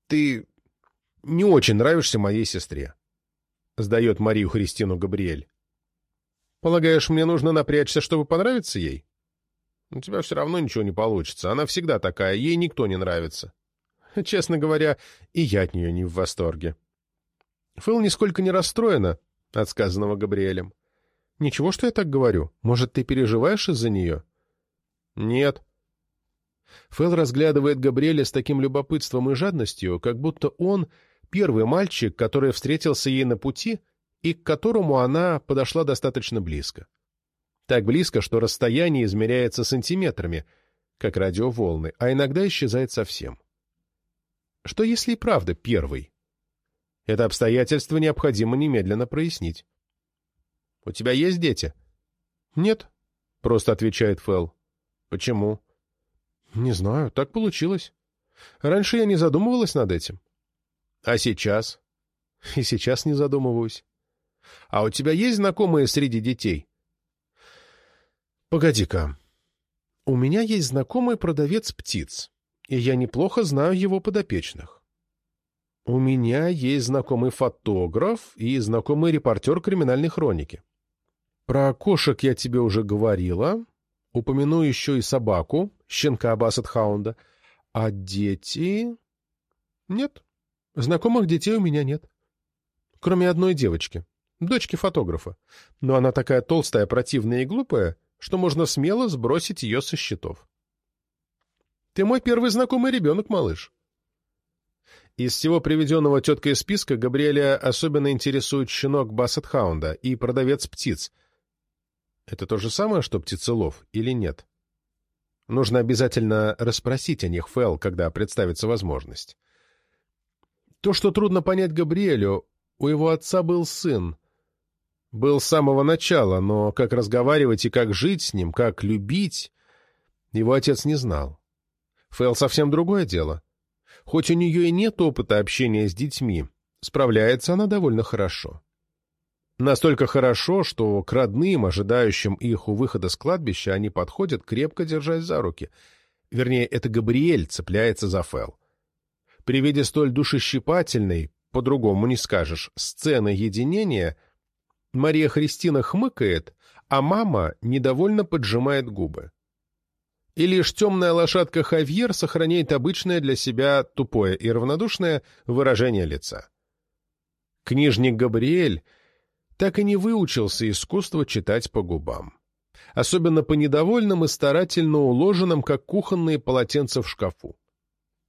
A: Ты не очень нравишься моей сестре. — сдает Марию Христину Габриэль. «Полагаешь, мне нужно напрячься, чтобы понравиться ей?» «У тебя все равно ничего не получится. Она всегда такая, ей никто не нравится». Честно говоря, и я от нее не в восторге. Фэл нисколько не расстроена от сказанного Габриэлем. «Ничего, что я так говорю. Может, ты переживаешь из-за нее?» «Нет». Фэл разглядывает Габриэля с таким любопытством и жадностью, как будто он первый мальчик, который встретился ей на пути и к которому она подошла достаточно близко. Так близко, что расстояние измеряется сантиметрами, как радиоволны, а иногда исчезает совсем. Что если и правда первый? Это обстоятельство необходимо немедленно прояснить. «У тебя есть дети?» «Нет», — просто отвечает Фэл. «Почему?» «Не знаю, так получилось. Раньше я не задумывалась над этим. А сейчас? И сейчас не задумываюсь. А у тебя есть знакомые среди детей? Погоди-ка. У меня есть знакомый продавец птиц, и я неплохо знаю его подопечных. У меня есть знакомый фотограф и знакомый репортер криминальной хроники. Про кошек я тебе уже говорила. Упомяну еще и собаку, щенка Бассет-хаунда. А дети... Нет. Знакомых детей у меня нет. Кроме одной девочки, дочки фотографа. Но она такая толстая, противная и глупая, что можно смело сбросить ее со счетов. Ты мой первый знакомый ребенок, малыш. Из всего приведенного теткой списка Габриэля особенно интересует щенок Бассет-хаунда и продавец птиц. Это то же самое, что птицелов, или нет? Нужно обязательно расспросить о них Фэл, когда представится возможность. То, что трудно понять Габриэлю, у его отца был сын. Был с самого начала, но как разговаривать и как жить с ним, как любить, его отец не знал. Фэл совсем другое дело. Хоть у нее и нет опыта общения с детьми, справляется она довольно хорошо. Настолько хорошо, что к родным, ожидающим их у выхода с кладбища, они подходят, крепко держась за руки. Вернее, это Габриэль цепляется за Фэл. При виде столь душещипательной, по-другому не скажешь, сцены единения, Мария Христина хмыкает, а мама недовольно поджимает губы и лишь темная лошадка Хавьер сохраняет обычное для себя тупое и равнодушное выражение лица. Книжник Габриэль так и не выучился искусство читать по губам. Особенно по недовольным и старательно уложенным, как кухонные полотенца в шкафу.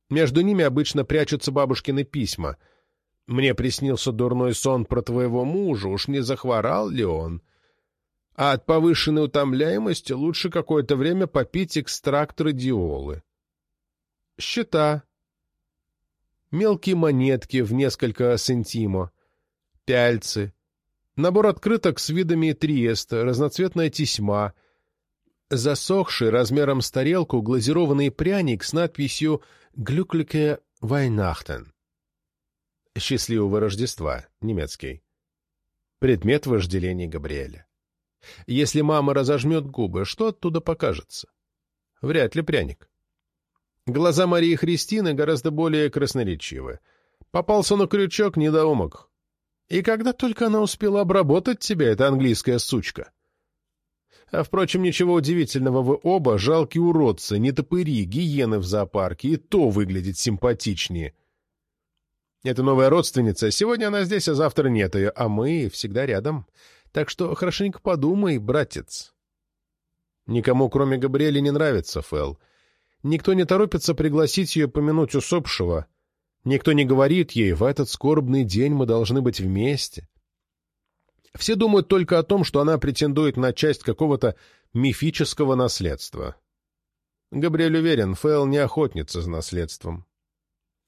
A: Между ними обычно прячутся бабушкины письма. «Мне приснился дурной сон про твоего мужа, уж не захворал ли он?» а от повышенной утомляемости лучше какое-то время попить экстракт радиолы. Счета. Мелкие монетки в несколько сантимо. Пяльцы. Набор открыток с видами Триеста, разноцветная тесьма. Засохший размером с тарелку глазированный пряник с надписью «Глюклике Вайнахтен». «Счастливого Рождества», немецкий. Предмет вожделения Габриэля. Если мама разожмет губы, что оттуда покажется? Вряд ли пряник. Глаза Марии Христины гораздо более красноречивы. Попался на крючок недоумок. И когда только она успела обработать тебя, эта английская сучка? А, впрочем, ничего удивительного, вы оба жалкие уродцы, не топыри, гиены в зоопарке, и то выглядит симпатичнее. Это новая родственница, сегодня она здесь, а завтра нет ее, а мы всегда рядом. Так что хорошенько подумай, братец. Никому, кроме Габриэли, не нравится Фэл. Никто не торопится пригласить ее помянуть усопшего. Никто не говорит ей, в этот скорбный день мы должны быть вместе. Все думают только о том, что она претендует на часть какого-то мифического наследства. Габриэль уверен, Фэл не охотница за наследством.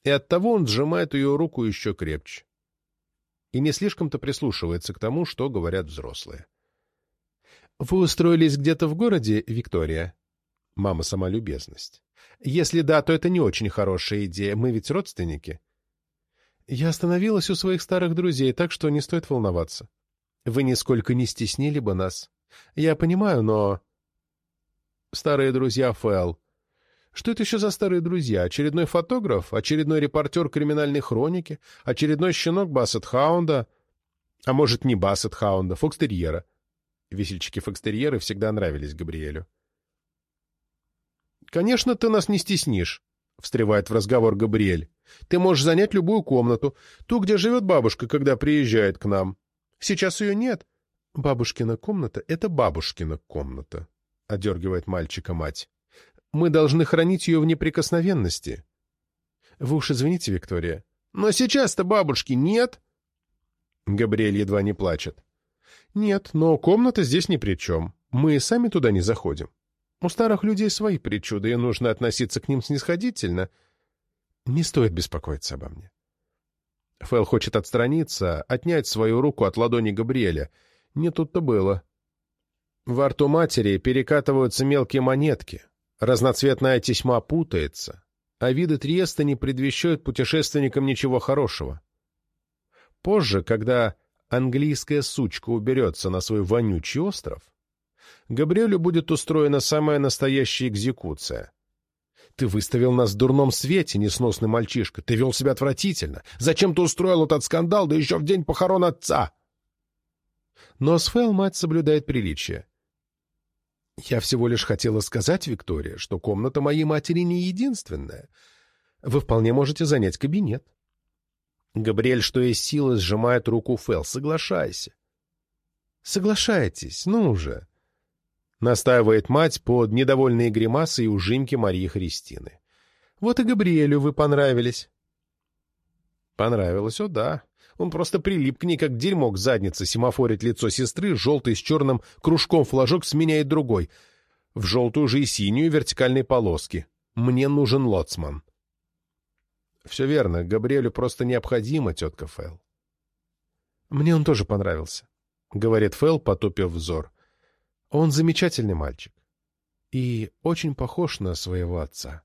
A: И оттого он сжимает ее руку еще крепче и не слишком-то прислушивается к тому, что говорят взрослые. «Вы устроились где-то в городе, Виктория?» Мама сама любезность. «Если да, то это не очень хорошая идея. Мы ведь родственники». «Я остановилась у своих старых друзей, так что не стоит волноваться. Вы нисколько не стеснили бы нас. Я понимаю, но...» «Старые друзья Фэл. Что это еще за старые друзья? Очередной фотограф? Очередной репортер криминальной хроники? Очередной щенок Бассет-хаунда? А может, не Бассет-хаунда, Фокстерьера? Весельчаки-фокстерьеры всегда нравились Габриэлю. «Конечно, ты нас не стеснишь», — встревает в разговор Габриэль. «Ты можешь занять любую комнату, ту, где живет бабушка, когда приезжает к нам. Сейчас ее нет». «Бабушкина комната — это бабушкина комната», — одергивает мальчика мать. Мы должны хранить ее в неприкосновенности. Вы уж извините, Виктория. Но сейчас-то бабушки нет. Габриэль едва не плачет. Нет, но комната здесь ни при чем. Мы сами туда не заходим. У старых людей свои причуды, и нужно относиться к ним снисходительно. Не стоит беспокоиться обо мне. Фэл хочет отстраниться, отнять свою руку от ладони Габриэля. Не тут-то было. Во рту матери перекатываются мелкие монетки. Разноцветная тесьма путается, а виды Триеста не предвещают путешественникам ничего хорошего. Позже, когда английская сучка уберется на свой вонючий остров, Габриэлю будет устроена самая настоящая экзекуция. Ты выставил нас в дурном свете, несносный мальчишка. Ты вел себя отвратительно. Зачем ты устроил этот скандал, да еще в день похорон отца? Но Сфел мать соблюдает приличие. Я всего лишь хотела сказать, Виктория, что комната моей матери не единственная. Вы вполне можете занять кабинет. Габриэль, что есть силы, сжимает руку Фэл. Соглашайся. Соглашайтесь, ну уже. Настаивает мать под недовольные гримасы и ужимки Марии Христины. Вот и Габриэлю вы понравились. Понравилось, о да. Он просто прилип к ней, как дерьмо к заднице, семафорит лицо сестры, желтый с черным кружком флажок сменяет другой. В желтую же и синюю вертикальные полоски. Мне нужен лоцман. Все верно, Габриэлю просто необходимо, тетка Фэл. Мне он тоже понравился, — говорит Фэл, потупив взор. Он замечательный мальчик. И очень похож на своего отца.